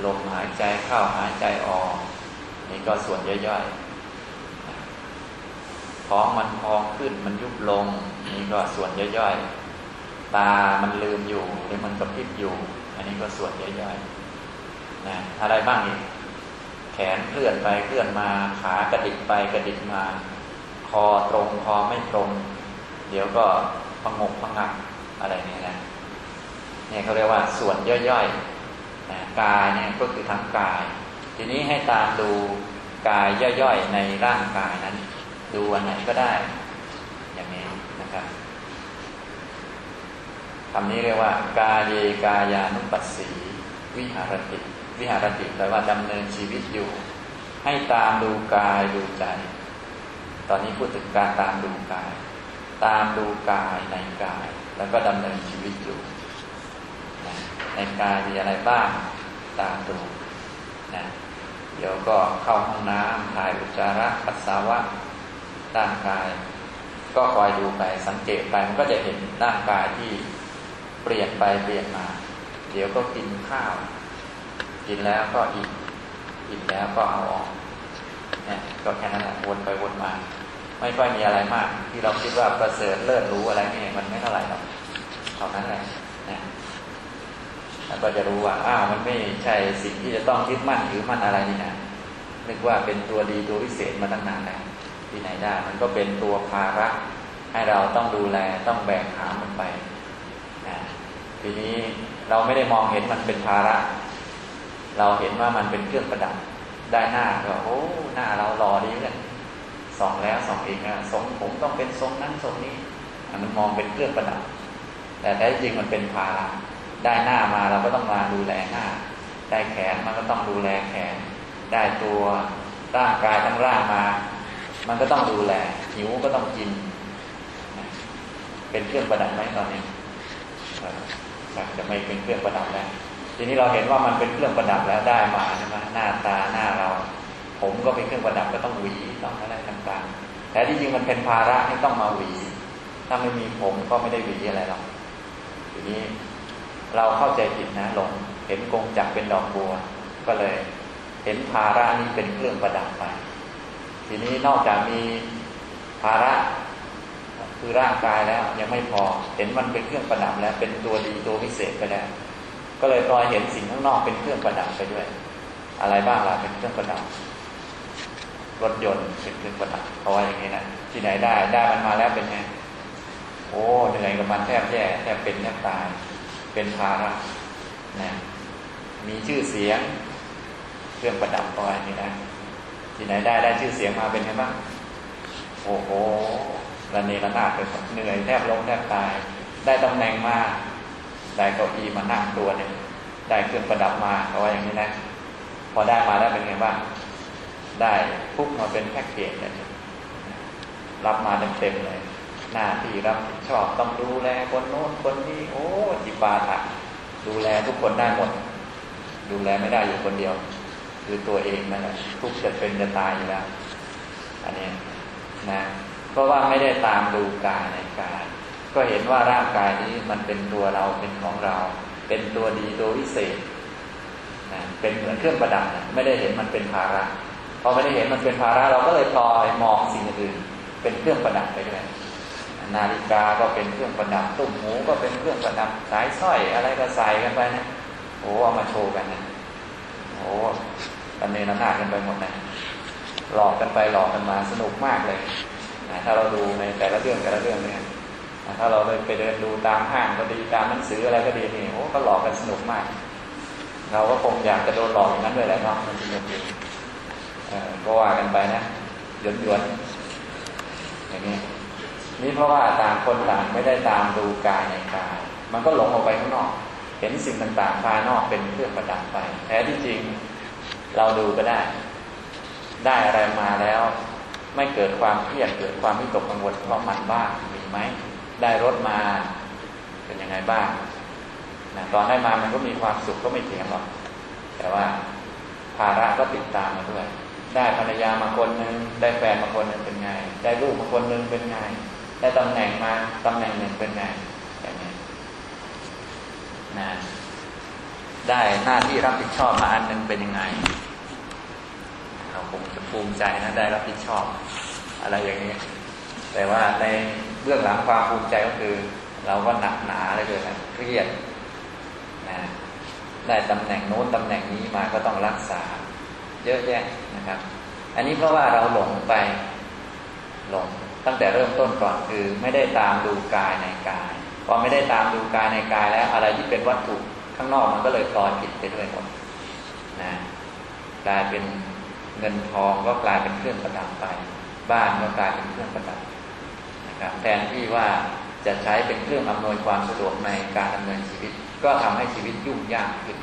ลมหายใจเข้าหายใจออก นี่ก็ส่วนย่อยๆท้องมันพองขึ้นมันยุบลง นี่ก็ส่วนย่อยๆตามันลืมอยู่หรือมันกระพริบอยู่ อันนี้ก็ส่วนย่อยๆนะอะไรบ้างอีกแขนเคลื่อนไปเคลื่อนมาขากระดิกไปกระดิกมา คอตรงคอไม่ตรง เดี๋ยวก็พงกพงักอะไรนี่นะเนี่ยเขาเรียกว่าส่วนย่อยๆนะกายเนี่ยก็คือทั้งกาย ทีนี้ให้ตามดูกายย่อยๆในร่างกายนั้น ดูอันไหนก็ได้ อย่างนี้นะครับคำนี้เรียกว่ากาเยกายานุปัสสีวิหารติ วิหารติแปลว่าดำเนินชีวิตอยู่ ให้ตามดูกายดูใจ ตอนนี้พูดถึงการตามดูกาย ตามดูกายในกาย แล้วก็ดำเนินชีวิตอยู่ในกายมีอะไรบ้างตามดูนะเดี๋ยวก็เข้าห้องน้ำถ่ายอุจจาระปัสสาวะร่างกาย ก็คอยดูไปสังเกตไปมันก็จะเห็นร่างกายที่เปลี่ยนไปเปลี่ยนมา เดี๋ยวก็กินข้าว กินแล้วก็อิ่มอิ่มแล้วก็เอาออกเนี่ยก็แค่นั้นแหละวนไปวนมา ไม่ค่อยมีอะไรมาก ที่เราคิดว่าประเสริฐเลิศรู้อะไรนี่มันไม่เท่าไหร่หรอกเท่านั้นแหละนี่ยแล้วก็จะรู้ว่าอ้าวมันไม่ใช่สิ่งที่จะต้องยึดมั่นถือมั่นอะไรนี่นะนึกว่าเป็นตัวดีตัววิเศษมาตั้งนานแล้วที่ไหนได้ มันก็เป็นตัวภาระให้เราต้องดูแลต้องแบกหามมันไปนะทีนี้เราไม่ได้มองเห็นมันเป็นภาระ เราเห็นว่ามันเป็นเครื่องประดับได้หน้าก็โอ้หน้าเราหล่อดีเลย ส่องแล้วส่องอีกนะทรงผมต้องเป็นทรงนั้นทรงนี้มันมองเป็นเครื่องประดับ แต่แท้จริงมันเป็นภาระได้หน้ามาเราก็ต้องมาดูแลหน้า ได้แขนมันก็ต้องดูแลแขน ได้ตัวร่างกายทั้งร่างมา มันก็ต้องดูแลหิวก็ต้องกิน เป็นเครื่องประดับไหมตอนนี้จะไม่เป็นเครื่องประดับแล้ว ทีนี้เราเห็นว่ามันเป็นเครื่องประดับแล้วได้มาใช่ไหมหน้าตาหน้าเรา ผมก็เป็นเครื่องประดับก็ต้องหวีต้องอะไรต่างๆแต่ที่จริงมันเป็นภาระที่ต้องมาหวี ถ้าไม่มีผมก็ไม่ได้หวีอะไรหรอกทีนี้เราเข้าใจผิดนะหลงเห็นกงจักเป็นดอกบัว ก็เลย เห็นภาระนี้เป็นเครื่องประดับไป ทีนี้นอกจากมีภาระคือร่างกายแล้วยังไม่พอ เห็นมันเป็นเครื่องประดับแล้ว เป็นตัวดีตัวพิเศษไปแล้ว ก็เลยลอยเห็นสิ่งข้างนอกเป็นเครื่องประดับไปด้วย อะไรบ้างล่ะเป็นเครื่องประดับ รถยนต์เป็นเครื่องประดับเพราะว่าอย่างนี้นะที่ไหนได้ได้มันมาแล้วเป็นไงโอ้เหนื่อยกับมันแทบแย่แทบเป็นแทบตาย เป็นภาระนะมีชื่อเสียงเครื่องประดับอะไรนี่นะที่ไหนได้ได้ชื่อเสียงมาเป็นไงบ้างโอ้โหระเนระนาดไปหมดเหนื่อยแทบล้มแทบตาย ได้ตำแหน่งมาได้เก้าอี้มานั่งตัวหนึ่งได้เครื่องประดับมาเอาไว้อย่างนี้นะ พอได้มาแล้วเป็นไงบ้าง ได้พุกมาเป็นแพ็กเกจเลยรับมาเต็มๆเลย หน้าที่รับผิดชอบต้องดูแลคนโน้นคนนี้โอ้จิบาถะดูแลทุกคนได้หมด ดูแลไม่ได้อยู่คนเดียว คือตัวเองนั่นแหละทุกจะเป็นจะตายอยู่แล้วอันนี้นะเพราะว่าไม่ได้ตามดูกายในกายก็เห็นว่าร่างกายนี้มันเป็นตัวเราเป็นของเรา เป็นตัวดีตัววิเศษนะเป็นเหมือนเครื่องประดับ ไม่ได้เห็นมันเป็นภาระ พอไม่ได้เห็นมันเป็นภาระเราก็เลยปล่อยมองสิ่งอื่นเป็นเครื่องประดับไปด้วยนาฬิกาก็เป็นเครื่องประดับตุ้มหูก็เป็นเครื่องประดับสายสร้อยอะไรก็ใส่กันไปนะโอ้เอามาโชว์กันนะโอ้ตันเนรนากันไปหมดนะหลอกกันไปหลอกกันมาสนุกมากเลยนะถ้าเราดูในแต่ละเรื่องแต่ละเรื่องเนี่ยถ้าเราไปเดินดูตามห้างก็ดีตามหนังสืออะไรก็ดีนี่โอ้ก็หลอกกันสนุกมาก เราก็คงอยากจะโดนหลอกอย่างนั้นด้วยแหละเนาะมันสนุกดี ก็ว่ากันไปนะหยวนหยนอย่างนี้นี่เพราะว่าต่างคนต่างไม่ได้ตามดูกายในกาย มันก็หลงออกไปข้างนอก เห็นสิ่งต่างๆภายนอกเป็นเครื่องประดับไปแท้ที่จริงเราดูก็ได้ ได้อะไรมาแล้ว ไม่เกิดความเครียดเกิดความวิตกกังวลเพราะมันบ้างมีไหมได้รถมาเป็นยังไงบ้างนะตอนได้มามันก็มีความสุขก็ไม่เถียงหรอกแต่ว่าภาระก็ติดตามมาด้วย ได้ภรรยามาคนหนึ่งได้แฟนมาคนหนึ่งเป็นไง ได้ลูกมาคนหนึ่งเป็นไง ได้ตำแหน่งมาตำแหน่งหนึ่งเป็นไงแบบนี้นะได้หน้าที่รับผิดชอบมาอันหนึ่งเป็นยังไงเราคงจะภูมิใจนะได้รับผิดชอบ อะไรอย่างนี้ แต่ว่าในเบื้องหลังความภูมิใจก็คือ เราก็หนักหนาเลยเลยนะเครียดนะได้ตำแหน่งโน้นตำแหน่งนี้มาก็ต้องรักษา เยอะแยะ นะครับ อันนี้เพราะว่าเราหลงไปหลงตั้งแต่เริ่มต้นก่อนคือไม่ได้ตามดูกายในกาย พอไม่ได้ตามดูกายในกายแล้ว อะไรที่เป็นวัตถุข้างนอกมันก็เลยลอยผิดไปด้วยหมดนะกลายเป็นเงินทองก็กลายเป็นเครื่องประดับไป บ้านก็กลายเป็นเครื่องประดับนะครับแทนที่ว่าจะใช้เป็นเครื่องอำนวยความสะดวกในการดำเนินชีวิต ก็ทำให้ชีวิตยุ่งยากขึ้น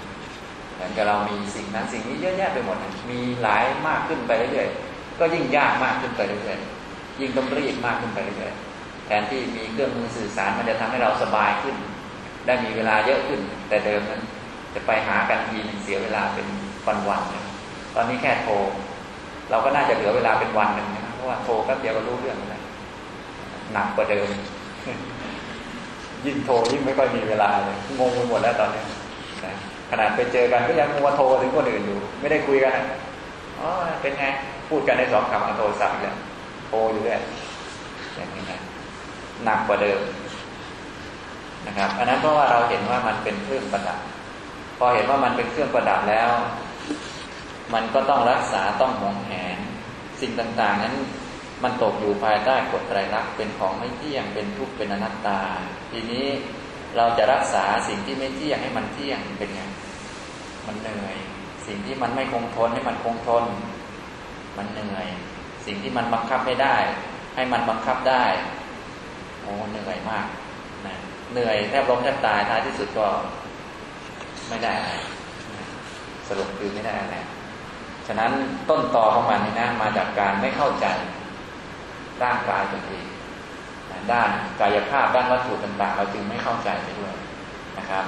เหมือนกับเรามีสิ่งนั้นสิ่งนี้เยอะแยะไปหมด มีหลายมากขึ้นไปเรื่อยๆ ก็ยิ่งยากมากขึ้นไปเรื่อยๆ ยิ่งต้องรีบมากขึ้นไปเรื่อยๆ แทนที่มีเครื่องมือสื่อสารมันจะทำให้เราสบายขึ้น ได้มีเวลาเยอะขึ้น แต่เดิมนั้นจะไปหากันทีนึงเสียเวลาเป็นวันๆตอนนี้แค่โทรเราก็น่าจะเหลือเวลาเป็นวันหนึ่งนะเพราะว่าโทรแป๊บเดียวก็รู้เรื่องแล้วหนักกว่าเดิม ยิ่งโทรยิ่งไม่ค่อยมีเวลาเลยงงไปหมดแล้วตอนนี้นะ ขนาดไปเจอกันก็ยังมัวโทรถึงคนอื่นอยู่ ไม่ได้คุยกันอ๋อเป็นไง พูดกันในสองคำโทรศัพท์เลยโทรอยู่ด้วยอย่างนี้นะหนักกว่าเดิมนะครับ อันนั้นเพราะว่าเราเห็นว่ามันเป็นเครื่องประดับ พอเห็นว่ามันเป็นเครื่องประดับแล้ว มันก็ต้องรักษาต้องหวงแหน สิ่งต่างๆ นั้น มันตกอยู่ภายใต้กฎไตรลักษณ์เป็นของไม่เที่ยงเป็นทุกข์เป็นอนัตตา ทีนี้เราจะรักษาสิ่งที่ไม่เที่ยงให้มันเที่ยงเป็นไง มันเหนื่อย สิ่งที่มันไม่คงทนให้มันคงทน มันเหนื่อย สิ่งที่มันบังคับไม่ได้ ให้มันบังคับได้ โอ้เหนื่อยมากนะเหนื่อยแทบล้มแทบตายท้ายที่สุดก็ไม่ได้อะไรสรุปคือไม่ได้อะไรฉะนั้นต้นตอของมันนี่นะมาจากการไม่เข้าใจด้านกายตัวเองด้านกายภาพด้านวัตถุต่างๆ เราจึงไม่เข้าใจไปด้วยนะครับ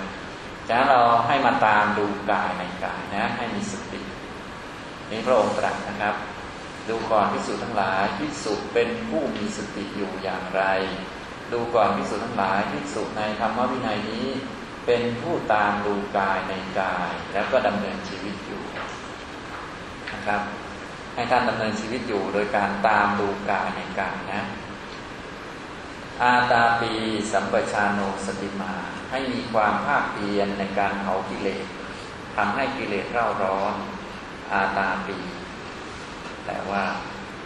ฉะนั้นเราให้มาตามดูกายในกายนะ ให้มีสตินี้พระองค์ตรัสนะครับ ดูก่อนพิสูจทั้งหลายพิสุเป็นผู้มีสติอยู่อย่างไร ดูก่อนพิสูจทั้งหลายพิสุในธรรมวินัยนี้ เป็นผู้ตามดูกายในกาย แล้วก็ดำเนินชีวิตอยู่นะครับให้ท่านดำเนินชีวิตอยู่โดยการตามดูกายในกายนะ อาตาปีสัมปชาโนสติมา ให้มีความภาคเพียรในการเผากิเลสทำให้กิเลสเร่าร้อน อาตาปีแต่ว่า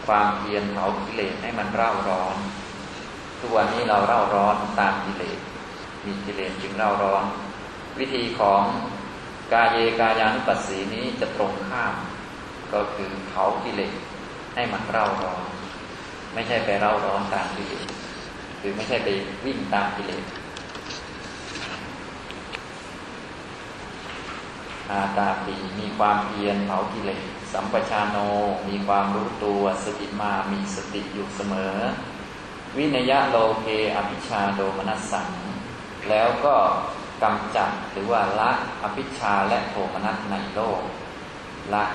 ความเพียรเผากิเลสให้มันเร่าร้อน ทุกวันนี้เราเร่าร้อนตามกิเลส มีกิเลสจึงเร่าร้อน วิธีของกาเยกายานุปัสสีนี้จะตรงข้าม ก็คือเผากิเลสให้มันเร่าร้อน ไม่ใช่ไปเร่าร้อนตามกิเลส คือไม่ใช่ไปวิ่งตามกิเลส อาตาปีมีความเพียรเผากิเลสสัมปชาโนมีความรู้ตัวสติมามีสติอยู่เสมอ วินยะโลเกอภิชาโดมนัสสังแล้วก็กำจัดหรือว่าละอภิชาและโทมนัสในโลก ละ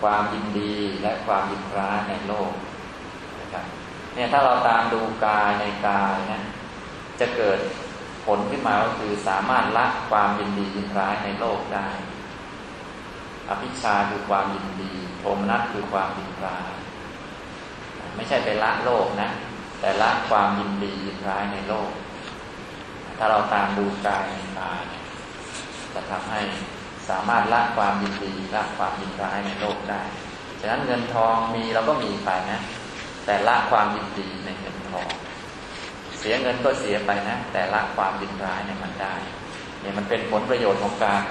ความยินดีและความยินร้ายในโลกนะครับเนี่ยถ้าเราตามดูกายในกายนะจะเกิดผลขึ้นมาก็คือสามารถละความยินดียินร้ายในโลกได้ อภิชาคือความยินดีโทมนัสคือความยินร้ายไม่ใช่ไปละโลกนะ แต่ละความยินดียินร้ายในโลก ถ้าเราตามดูกายในกายจะทำให้สามารถละความยินดีละความยินร้ายในโลกได้ฉะนั้นเงินทองมีเราก็มีไปนะ แต่ละความยินดีในเงินทอง เสียเงินก็เสียไปนะ แต่ละความยินร้ายในมันได้เนี่ยมันเป็นผลประโยชน์ของการ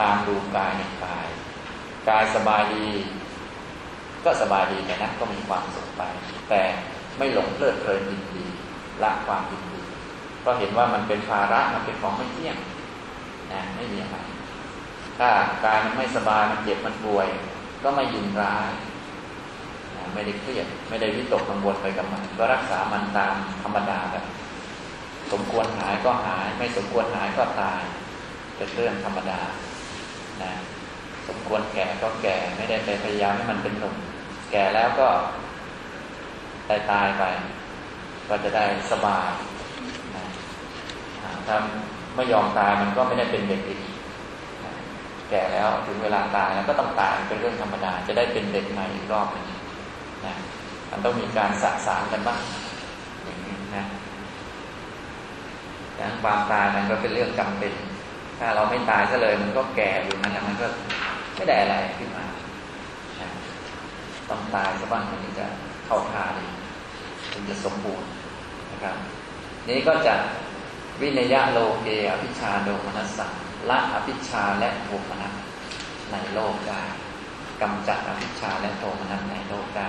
ตามดูกายในกาย กายสบายดี ก็สบายดีแต่นะก็มีความสุขไป แต่ไม่หลงเพลิดเพลินยินดีละความยินดีก็เห็นว่ามันเป็นภาระมันเป็นของไม่เที่ยงนะไม่มีอะไรถ้ากายมันไม่สบายมันเจ็บมันป่วย ก็ไม่ยินร้ายไม่ได้เครียดไม่ได้วิตกกังวลไปกับมันก็รักษามันตามธรรมดาแบบสมควรหายก็หาย ไม่สมควรหายก็ตายเป็นเรื่องธรรมดานะ สมควรแก่ก็แก่ไม่ได้ไปพยายามให้มันเป็นหนุ่มแก่แล้วก็ตายตายไป ก็จะได้สบายนะถ้าไม่ยอมตายมันก็ไม่ได้เป็นเด็กอีกแก่แล้วถึงเวลาตายแล้วก็ต้องตายเป็นเรื่องธรรมดา จะได้เป็นเด็กใหม่อีกรอบนึ่งนะมันต้องมีการสะสางกันบ้างอย่างนี้นะดังความตายมันก็เป็นเรื่องจำเป็น ถ้าเราไม่ตายซะเลย มันก็แก่อยู่นั่นมันก็ ไม่ได้อะไรขึ้นมาต้องตายซะบ้างมันจะเข้าท่าดีถึงจะสมบูรณ์นะครับ นี้ก็จะวินยะโลเกอภิชาโดมนัสสังละอภิชาและโทมนัสในโลกได้กำจัดอภิชาและโทมนัสในโลกได้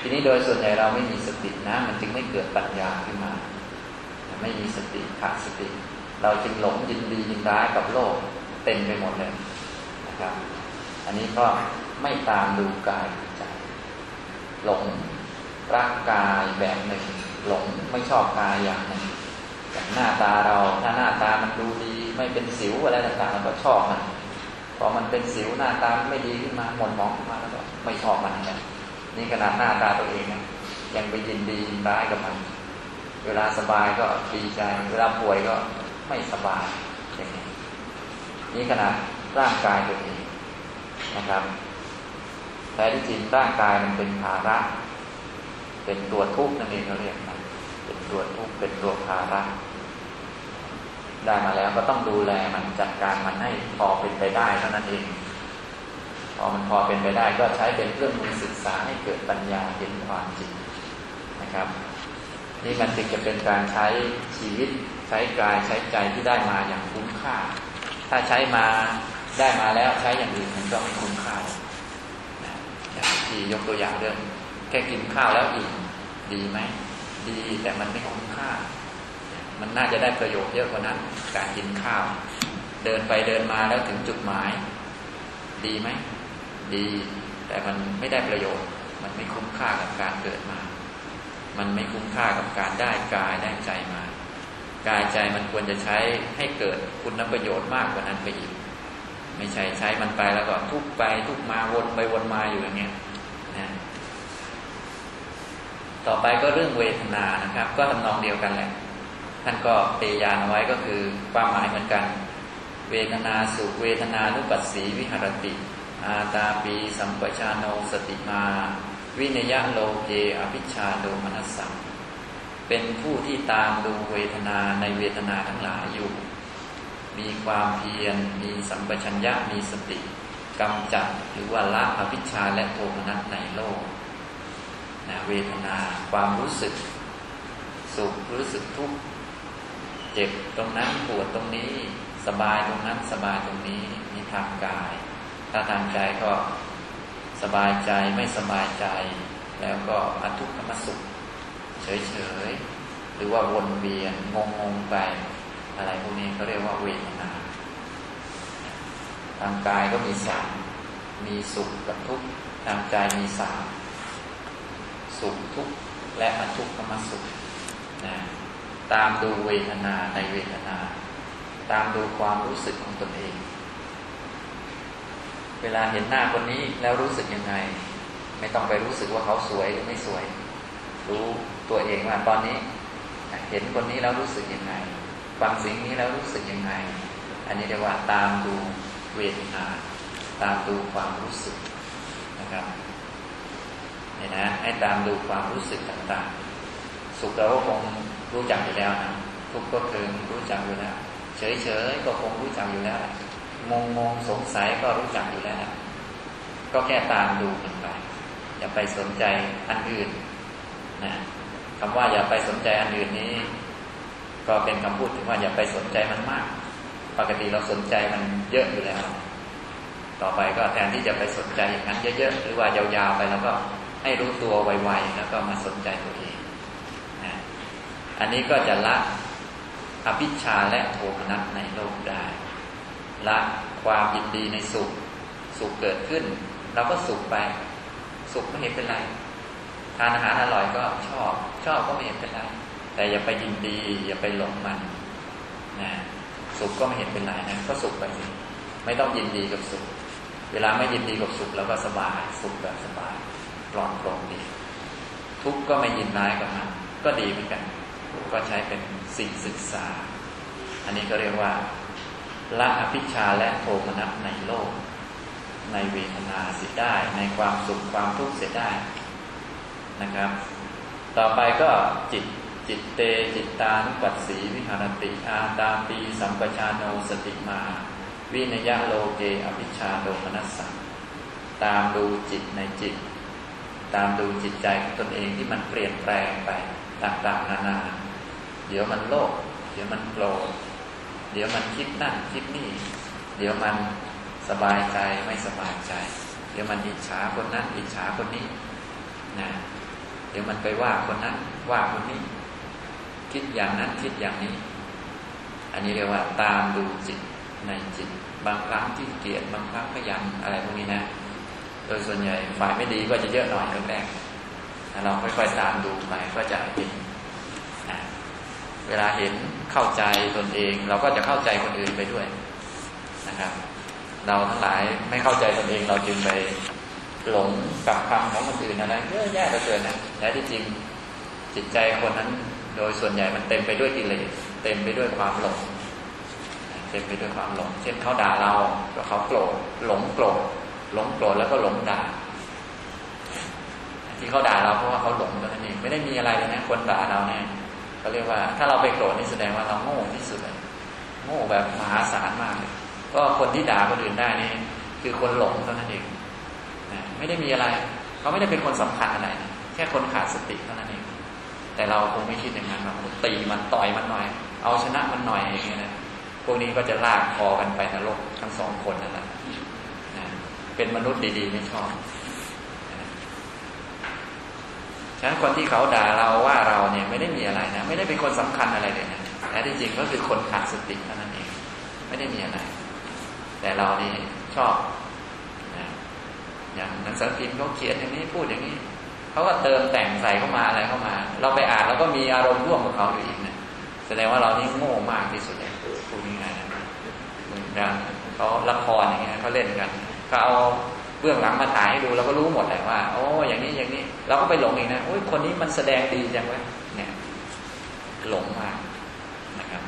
ทีนี้โดยส่วนใหญ่เราไม่มีสตินะ มันจึงไม่เกิดปัญญาขึ้นมา ไม่มีสติขาดสติ เราจึงหลงยินดียินร้ายกับโลกเต็มไปหมดเลยนะครับ อันนี้ก็ไม่ตามดูกายใจหลงรักกายแบบหนึ่ง หลงไม่ชอบกายอย่างหนึ่งอย่างหน้าตาเราถ้าหน้าตามันดูดี ไม่เป็นสิวอะไรต่างๆเราก็ชอบมันพอมันเป็นสิวหน้าตาไม่ดีขึ้นมาหม่นหมองขึ้นมาแล้วก็ไม่ชอบมันเนี่ยนี่ขนาดหน้าตาตัวเองนะยังไปยินดียินร้ายกับมัน เวลาสบายก็ดีใจ เวลาป่วยก็ไม่สบายอย่างนี้นี่ขนาดร่างกายตัวเอง นะครับ แต่ที่จริงร่างกายมันเป็นภาระ เป็นตัวทุกข์นั่นเองเขาเรียกมันเป็นตัวทุกข์เป็นตัวภาระ ได้มาแล้วก็ต้องดูแลมันจัดการมันให้พอเป็นไปได้เท่านั้นเอง พอมันพอเป็นไปได้ก็ใช้เป็นเครื่องมือศึกษาให้เกิดปัญญาเห็นความจริงนะครับนี่มันจึงจะเป็นการใช้ชีวิตใช้กายใช้ใจที่ได้มาอย่างคุ้มค่า ถ้าใช้มา ได้มาแล้วใช้อย่างอื่นมันก็ไม่คุ้มค่าที่ยกตัวอย่างเรื่อง แค่กินข้าวแล้วอิ่มดีไหมดีแต่มันไม่คุ้มค่า มันน่าจะได้ประโยชน์เยอะกว่านั้น การกินข้าว เดินไปเดินมาแล้วถึงจุดหมาย ดีไหมดี แต่มันไม่ได้ประโยชน์ มันไม่คุ้มค่ากับการเกิดมา มันไม่คุ้มค่ากับการได้กายได้ใจมากายใจมันควรจะใช้ให้เกิดคุณประโยชน์มากกว่านั้นไปอีก ไม่ใช่ใช้มันไปแล้วก็ทุกไปทุกมาวนไปวนมาอยู่อย่างเงี้ยนะต่อไปก็เรื่องเวทนานะครับ ก็ทำนองเดียวกันแหละ ท่านก็เตยานไว้ก็คือความหมายเหมือนกัน เวทนาสุเวทนานุปัสสีวิหารติ อาตาปีสัมปชาโนสติมา วินยะโลเกอภิชาโดมนัสสังเป็นผู้ที่ตามดูเวทนาในเวทนาทั้งหลายอยู่ มีความเพียร มีสัมปชัญญะ มีสติกำจัดหรือว่าละอภิชาและโทมนัสในโลกนะเวทนาความรู้สึก สุขรู้สึกทุกข์เจ็บตรงนั้นปวดตรงนี้ สบายตรงนั้นสบายตรงนี้นี่ทางกาย ถ้าทางใจก็สบายใจไม่สบายใจ แล้วก็อทุกขมสุข เฉยๆ หรือว่าวนเวียนงงงไป อะไรพวกนี้เขาเรียกว่าเวทนาทางกายก็มีสามมีสุขกับทุกข์ทางใจมีสามสุขทุกข์และอทุกขมสุขนะตามดูเวทนาในเวทนา ตามดูความรู้สึกของตนเอง เวลาเห็นหน้าคนนี้แล้วรู้สึกยังไง ไม่ต้องไปรู้สึกว่าเขาสวยหรือไม่สวย รู้ตัวเองว่าตอนนี้ เห็นคนนี้แล้วรู้สึกยังไง ฟังสิ่งนี้แล้วรู้สึกยังไง อันนี้เรียกว่าตามดูเวทนา ตามดูความรู้สึกนะครับเนี่ยนะให้ตามดูความรู้สึกต่างๆ สุขเราก็คงรู้จักอยู่แล้วนะทุกข์ก็คือรู้จักอยู่แล้ว เฉยๆก็คงรู้จักอยู่แล้วงงงสงสัยก็รู้จักอยู่แล้ว ก็แค่ตามดูมันไป อย่าไปสนใจอันอื่นนะคำว่าอย่าไปสนใจอันอื่นนี้ ก็เป็นคำพูดถึงว่าอย่าไปสนใจมันมาก ปกติเราสนใจมันเยอะอยู่แล้ว ต่อไปก็แทนที่จะไปสนใจอย่างนั้นเยอะๆหรือว่ายาวๆไปแล้วก็ให้รู้ตัวไวๆแล้วก็มาสนใจตัวเองนะอันนี้ก็จะละอภิชาและโทมนัสในโลกได้ ละความยินดีในสุข สุขเกิดขึ้นเราก็สุขไป สุขไม่เห็นเป็นไร ทานอาหารอร่อยก็ชอบ ชอบก็ไม่เห็นเป็นไร แต่อย่าไปยินดี อย่าไปหลงมันนะสุขก็ไม่เห็นเป็นไรนะก็สุขไปสิไม่ต้องยินดีกับสุข เวลาไม่ยินดีกับสุขเราก็สบายสุขแบบสบายปลอดโปร่งดี ทุกข์ก็ไม่ยินร้ายกับมัน ก็ดีเหมือนกัน ก็ใช้เป็นสิ่งศึกษา อันนี้ก็เรียกว่าละอภิชาและโทมนัสในโลก ในเวทนาเสียได้ ในความสุขความทุกข์เสียได้นะครับ ต่อไปก็จิต จิตเตจิตตานุปัสสีวิหรติอาตาปีสัมปชาโนสติมา วิเนยยะโลเกอภิชฌาโทมนัสสังตามดูจิตในจิต ตามดูจิตใจของตนเองที่มันเปลี่ยนแปลงไปต่างๆนานา เดี๋ยวมันโลภเดี๋ยวมันโกรธเดี๋ยวมันคิดนั่นคิดนี่ เดี๋ยวมันสบายใจไม่สบายใจ เดี๋ยวมันอิจฉาคนนั้น อิจฉาคนนี้นะเดี๋ยวมันไปว่าคนนั้นว่าคนนี้ คิดอย่างนั้นคิดอย่างนี้ อันนี้เรียกว่าตามดูจิตในจิต บางครั้งที่เกลียดบางครั้งขยันอะไรพวกนี้นะ โดยส่วนใหญ่ฝ่ายไม่ดีก็จะเยอะหน่อยแรกๆเราค่อยๆตามดูไปก็จะเห็นเวลาเห็นเข้าใจตนเอง เราก็จะเข้าใจคนอื่นไปด้วยนะครับ เราทั้งหลายไม่เข้าใจตนเองเราจึงไปหลงกับคำของคนอื่นอะไรเยอะแยะเหลือเกินนะแต่ที่จริงจิตใจคนนั้น โดยส่วนใหญ่มันเต็มไปด้วยกิเลสเต็มไปด้วยความหลงเต็มไปด้วยความหลง เช่นเขาด่าเราก็เขาโกรธหลงโกรธหลงโกรธแล้วก็หลงด่า ที่เขาด่าเราเพราะว่าเขาหลงตัวนั้นเองไม่ได้มีอะไรเลยนะคนด่าเราเนี่ยเขาเรียกว่า ถ้าเราไปโกรธนี่แสดงว่าเราโง่ที่สุดเลยโง่แบบมหาศาลมากเลยก็คนที่ด่าคนอื่นได้นี่คือคนหลงเท่านั้นเองไม่ได้มีอะไร เขาไม่ได้เป็นคนสำคัญอะไร แค่คนขาดสติเท่านั้นเอง แต่เราคงไม่คิดอย่างนั้นเราตีมันต่อยมันหน่อย เอาชนะมันหน่อยอย่างเงี้ยนะพวกนี้ก็จะลากคอกันไปนรกทั้งสองคนนั่นแหละเป็นมนุษย์ดี ๆ ไม่ชอบฉะนั้นคนที่เขาด่าเราว่าเราเนี่ยไม่ได้มีอะไรนะ ไม่ได้เป็นคนสำคัญอะไรเลยนะแต่ที่จริงก็คือคนขาดสติเท่านั้นเอง ไม่ได้มีอะไร แต่เรานี่ชอบนะอย่างหนังสือพิมพ์เขาเขียนอย่างนี้พูดอย่างนี้ เขาก็เติมแต่งใส่เข้ามาอะไรเข้ามา เราไปอ่านแล้วก็มีอารมณ์ร่วมกับเขาอยู่อีกนะแสดงว่าเรานี่โง่มากที่สุดเลยพูดง่ายๆนะอย่างเขาละครอย่างเงี้ยเขาเล่นกันเขาเอาเบื้องหลังมาถ่ายให้ดูเราก็รู้หมดแหละว่าโอ้อย่างนี้อย่างนี้ เราก็ไปหลงอีกนะโอ้ยคนนี้มันแสดงดีจังวะเนี่ย หลงมากนะครับ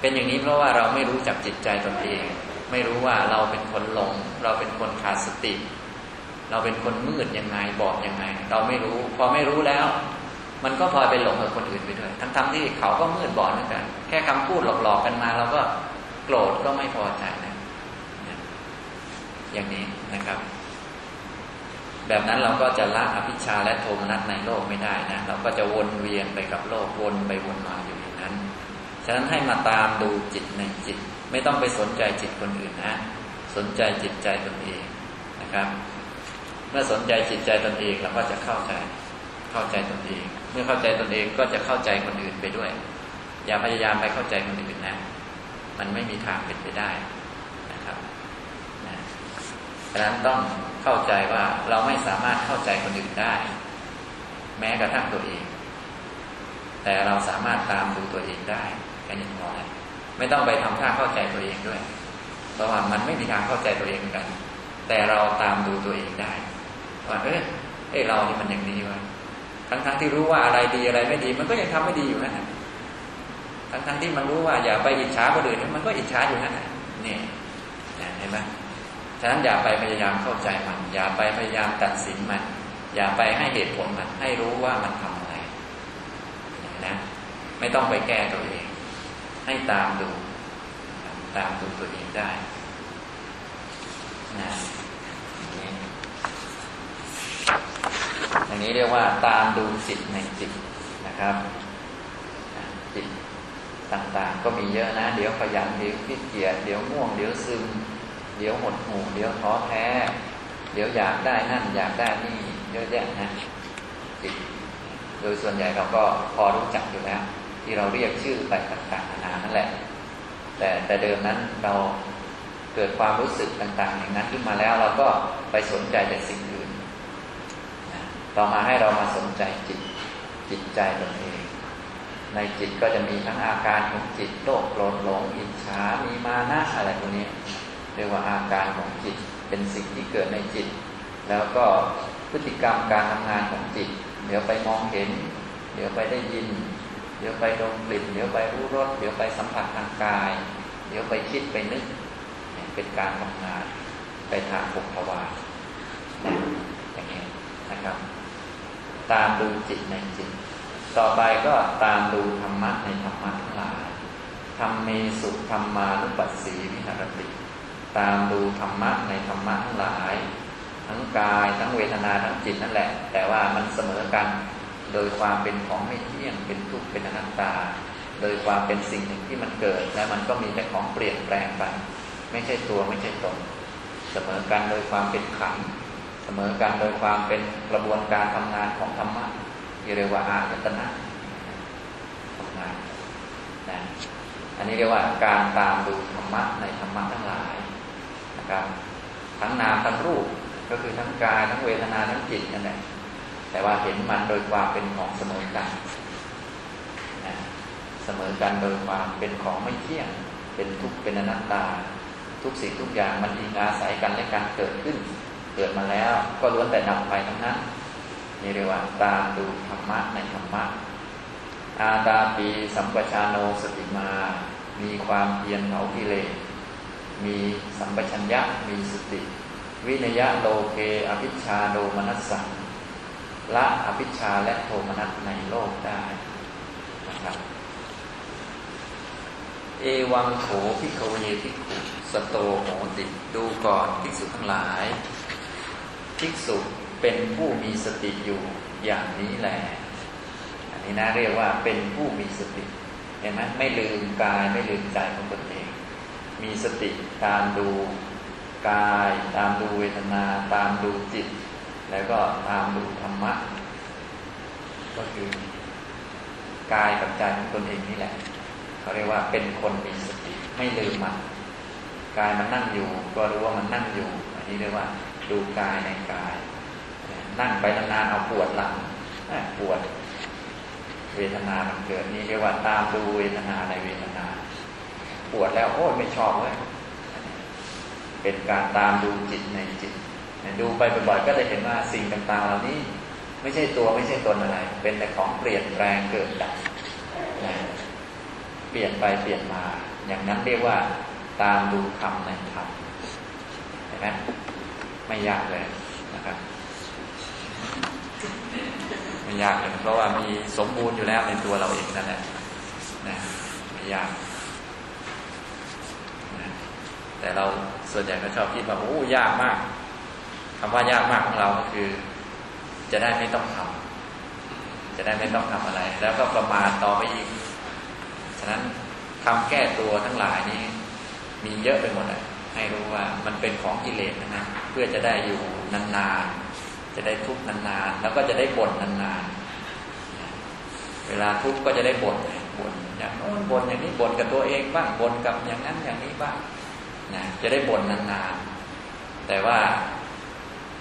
เป็นอย่างนี้เพราะว่าเราไม่รู้จักจิตใจตนเอง ไม่รู้ว่าเราเป็นคนหลง เราเป็นคนขาดสติ เราเป็นคนมืดยังไงบอดยังไง เราไม่รู้ พอไม่รู้แล้ว มันก็พลอยไปหลงกับคนอื่นไปด้วย ทั้งๆทที่เขาก็มืดบอดเหมือนกันแค่คำพูดหลอกๆกันมาเราก็โกรธก็ไม่พอใจนะอย่างนี้นะครับ แบบนั้นเราก็จะละอภิชาและโทมนัสในโลกไม่ได้นะเราก็จะวนเวียนไปกับโลกวนไปวนมาอยู่อย่างนั้น ฉะนั้นให้มาตามดูจิตในจิต ไม่ต้องไปสนใจจิตคนอื่นนะ สนใจจิตใจตนเองนะครับ เมื่อสนใจจิตใจตนเองเราก็จะเข้าใจ เข้าใจตนเอง เมื่อเข้าใจตนเองก็จะเข้าใจคนอื่นไปด้วย อย่าพยายามไปเข้าใจคนอื่นนะ มันไม่มีทางเป็นไปได้นะครับดังนั้นต้องเข้าใจว่าเราไม่สามารถเข้าใจคนอื่นได้ แม้กระทั่งตัวเอง แต่เราสามารถตามดูตัวเองได้แค่นี้พอแล้วไม่ต้องไปทำท่าเข้าใจตัวเองด้วย เพราะว่ามันไม่มีทางเข้าใจตัวเองกัน แต่เราตามดูตัวเองได้ ว่าเออเอ้เรานี่มันอย่างนี้วะทั้งๆทที่รู้ว่าอะไรดีอะไรไม่ดี มันก็ยังทำไม่ดีอยู่นั่นแหละทั้งๆทที่มันรู้ว่าอย่าไปอิจฉาคนอื่นมันก็อิจฉาอยู่นั่นแหละนี่เห็นไหมฉะนั้นอย่าไปพยายามเข้าใจมัน อย่าไปพยายามตัดสินมัน อย่าไปให้เหตุผลมันให้รู้ว่ามันทำอะไรนะไม่ต้องไปแก้ตัวเอง ให้ตามดู ตามดูตัวเองได้นะ อย่างนี้เรียกว่าตามดูจิตในจิตนะครับจิตต่างๆ ก็มีเยอะนะ เดี๋ยวขยันเดี๋ยวขี้เกียจเดี๋ยวง่วง เดี๋ยวซึม เดี๋ยวหดหูเดี๋ยวท้อแท้ เดี๋ยวอยากได้นั่นอยากได้นี่เยอะแยะนะจิตโดยส่วนใหญ่เราก็พอรู้จักอยู่แล้ว ที่เราเรียกชื่อไปต่างๆนานานั่นแหละ แต่แต่เดิมนั้นเราเกิดความรู้สึกต่างๆ อย่างนั้นขึ้นมาแล้วเราก็ไปสนใจแต่สิ่ง ต่อมาให้เรามาสนใจจิต จิตใจตนเอง ในจิตก็จะมีทั้งอาการของจิตโลภโกรธหลงอิจฉามีมานะอะไรพวกนี้เรียกว่าอาการของจิตเป็นสิ่งที่เกิดในจิต แล้วก็พฤติกรรมการทำงานของจิต เดี๋ยวไปมองเห็น เดี๋ยวไปได้ยิน เดี๋ยวไปดมกลิ่นเดี๋ยวไปรู้รสเดี๋ยวไปสัมผัสทางกาย เดี๋ยวไปคิดไปนึกเป็นการทำงานไปทางภพภาวาอย่างนี้นะครับ ตามดูจิตในจิต ต่อไปก็ตามดูธรรมะในธรรมะทั้งหลายธรรมเมสุธรรมานุปัสสีวิหารติ ตามดูธรรมะในธรรมะทั้งหลาย ทั้งกายทั้งเวทนาทั้งจิตนั่นแหละ แต่ว่ามันเสมอกันโดยความเป็นของไม่เที่ยงเป็นทุกข์เป็นอนัตตา โดยความเป็นสิ่งหนึ่งที่มันเกิด และมันก็มีแต่ของเปลี่ยนแปลงไป ไม่ใช่ตัวไม่ใช่ตนเสมอกันโดยความเป็นขันเส มอกันโดยความเป็นกระบวนการทำงานของธรรมะที่เรียกว่าอายตนะทำงานนะอันนี้เรียกว่าการตามดูธรรมะในธรรมะทั้งหลายนะครับ ทั้งนามทั้งรูปก็คือทั้งกายทั้งเวทนาทั้งจิตนั่นแหละแต่ว่าเห็นมันโดยความเป็นของเสมอกันนะเสมอกันโดยความเป็นของไม่เที่ยง เป็นทุกข์เป็นอนัตตา ทุกสิ่งทุกอย่างมันอิงอาศัยกันและการเกิดขึ้น เกิดมาแล้ว ก็ล้วนแต่ดับไปทั้งนั้นนี่เรียกว่าตามดูธรรมะในธรรมะ อาตาปีสัมปชาโนสติมา มีความเพียรเผากิเลสมีสัมปชัญญะมีสติ วินยะโลเกอภิชาโดมนัสสังละอภิชาและโทมนัสในโลกได้นะครับเอวังโขพิโคเยทิขุสโตโหติดูก่อนภิกษุทั้งหลาย ภิกษุเป็นผู้มีสติอยู่อย่างนี้แหละอันนี้นะเรียกว่าเป็นผู้มีสติเห็นไหมไม่ลืมกายไม่ลืมใจของตนเอง มีสติตามดูกาย ตามดูเวทนา ตามดูจิต แล้วก็ตามดูธรรมะ ก็คือกายกับใจของตนเองนี่แหละเขาเรียกว่าเป็นคนมีสติ ไม่ลืมมันกายมันนั่งอยู่ ก็รู้ว่ามันนั่งอยู่ อันนี้เรียกว่า ดูกายในกาย นั่งไปนานๆเอาปวดหลังปวดเวทนามันเกิดนี่เรียกว่าตามดูเวทนาในเวทนา ปวดแล้วโอ้ยไม่ชอบเลยเป็นการตามดูจิตในจิต ดูไปบ่อยๆก็จะเห็นว่าสิ่งต่างๆเหล่านี้ ไม่ใช่ตัวไม่ใช่ตนอะไร เป็นแต่ของเปลี่ยนแปลงเกิดดับเปลี่ยนไปเปลี่ยนมา อย่างนั้นเรียกว่า ตามดูธรรมในธรรมเห็นไหม ไม่ยากเลยนะครับไม่ยากเลยเพราะว่ามีสมบูรณ์อยู่แล้วในตัวเราเองนั่นแหละนะไม่ยากนะแต่เราส่วนใหญ่ก็ชอบคิดว่าโอ้ยากมากคำว่ายากมากของเราก็คือ จะได้ไม่ต้องทำจะได้ไม่ต้องทำอะไร แล้วก็ประมาทต่อไปอีกฉะนั้นทำแก้ตัวทั้งหลายนี้มีเยอะไปหมดเลยให้รู้ว่ามันเป็นของกิเลสนะนะ เพื่อจะได้อยู่นานๆ จะได้ทุกนานๆ แล้วก็จะได้บ่นนานๆ เวลาทุกก็จะได้บ่นบ่นอย่างโน้นบ่นอย่างนี้บ่นกับตัวเองบ้างบ่นกับอย่างนั้นอย่างนี้บ้างนะจะได้บ่นนานๆ แต่ว่า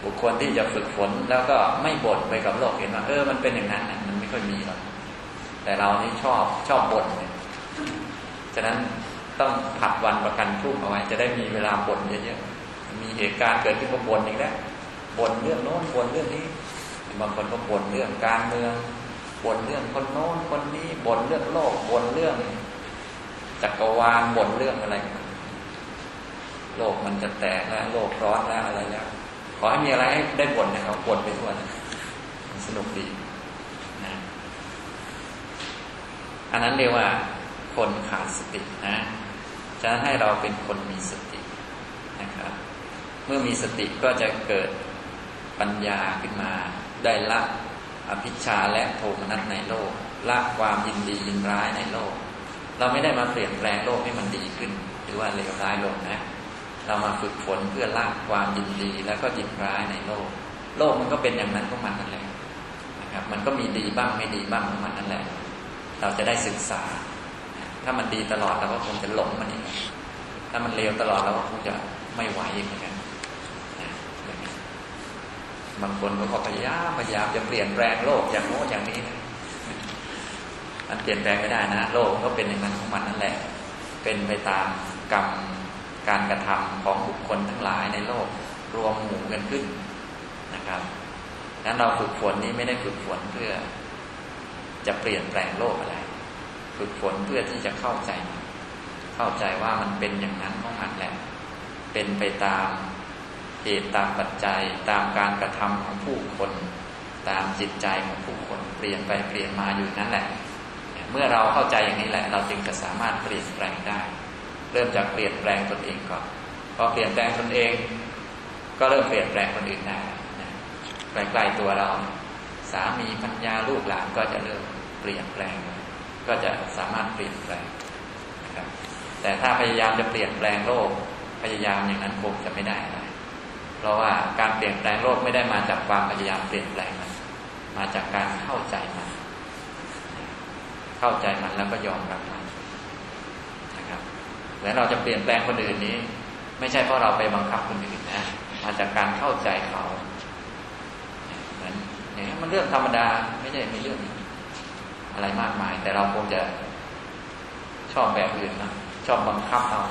บุคคลที่จะฝึกฝนแล้วก็ไม่บ่นไปกับโลกเห็นว่าเออมันเป็นอย่างนั้นมันไม่ค่อยมีหรอกแต่เรานี่ชอบชอบบ่นเลยฉะนั้นต้องผัดวันประกันพรุ่งเอาไว้ จะได้มีเวลาบ่นเยอะๆ มีเหตุการณ์เกิดขึ้นก็บ่นอีกแล้วบ่นเรื่องโน้นบ่นเรื่องนี้บางคนก็บ่นเรื่องการเมืองบ่นเรื่องคนโน้นคนนี้บ่นเรื่องโลกบ่นเรื่องจักรวาลบ่นเรื่องอะไร โลกมันจะแตกแล้วโลกร้อนแล้วอะไรแล้วขอให้มีอะไรให้ได้บ่นนะครับบ่นไปทั่วสนุกดีนะอันนั้นเรียกว่าคนขาดสตินะจะให้เราเป็นคนมีสติ มื่อมีสติก็จะเกิดปัญญาขึ้นมา ได้ละอภิชาและโทมนัสในโลก ละความยินดียินร้ายในโลก เราไม่ได้มาเปลี่ยนแปลงโลกให้มันดีขึ้น หรือว่าเลวร้ายลงนะ เรามาฝึกฝนเพื่อละความยินดีแล้วก็ยินร้ายในโลก โลกมันก็เป็นอย่างนั้นของมันนั่นแหละนะครับ มันก็มีดีบ้างไม่ดีบ้างของมันนั่นแหละ เราจะได้ศึกษา ถ้ามันดีตลอดเราก็คงจะหลงมันเอีกถ้ามันเลวตลอดเราก็คงจะไม่ไหวเหมือนกัน บางคนก็พยายามพยายามจะเปลี่ยนแปลงโลกอย่างโน้นอย่างนี้มันเปลี่ยนแปลงไม่ได้นะ โลกก็เป็นอย่างนั้นของมันนั่นแหละ เป็นไปตามกรรมการกระทำของบุคคลทั้งหลายในโลกรวมหมู่กันขึ้นนะครับนั้นเราฝึกฝนนี้ไม่ได้ฝึกฝนเพื่อ จะเปลี่ยนแปลงโลกอะไร ฝึกฝนเพื่อที่จะเข้าใจ เข้าใจว่ามันเป็นอย่างนั้นของมันแหละ เป็นไปตาม เหตุตามปัจจัย ตามการกระทำของผู้คน ตามจิตใจของผู้คนเปลี่ยนไปเปลี่ยนมาอยู่นั่นแหละ เมื่อเราเข้าใจอย่างนี้แหละ เราจึงจะสามารถเปลี่ยนแปลงได้ เริ่มจากเปลี่ยนแปลงตนเองก่อนพอเปลี่ยนแปลงตนเอง ก็เริ่มเปลี่ยนแปลงคนอื่นได้ใกล้ๆตัวเรา สามีพัญญาลูกหลานก็จะเริ่มเปลี่ยนแปลง ก็จะสามารถเปลี่ยนแปลงนะครับแต่ถ้าพยายามจะเปลี่ยนแปลงโลก พยายามอย่างนั้นคงจะไม่ได้อะ เพราะว่าการเปลี่ยนแปลงโลกไม่ได้มาจากความพยายามเปลี่ยนแปลงมัน มาจากการเข้าใจมัน เข้าใจมันแล้วก็ยอมรับมันนะครับ และเราจะเปลี่ยนแปลงคนอื่นนี้ ไม่ใช่เพราะเราไปบังคับคนอื่นนะ มาจากการเข้าใจเขาเหมือนอย่างนี้มันเรื่องธรรมดาไม่ใช่ไม่เรื่องอะไรมากมาย แต่เราคงจะชอบแบบอื่นนะชอบบังคับเอา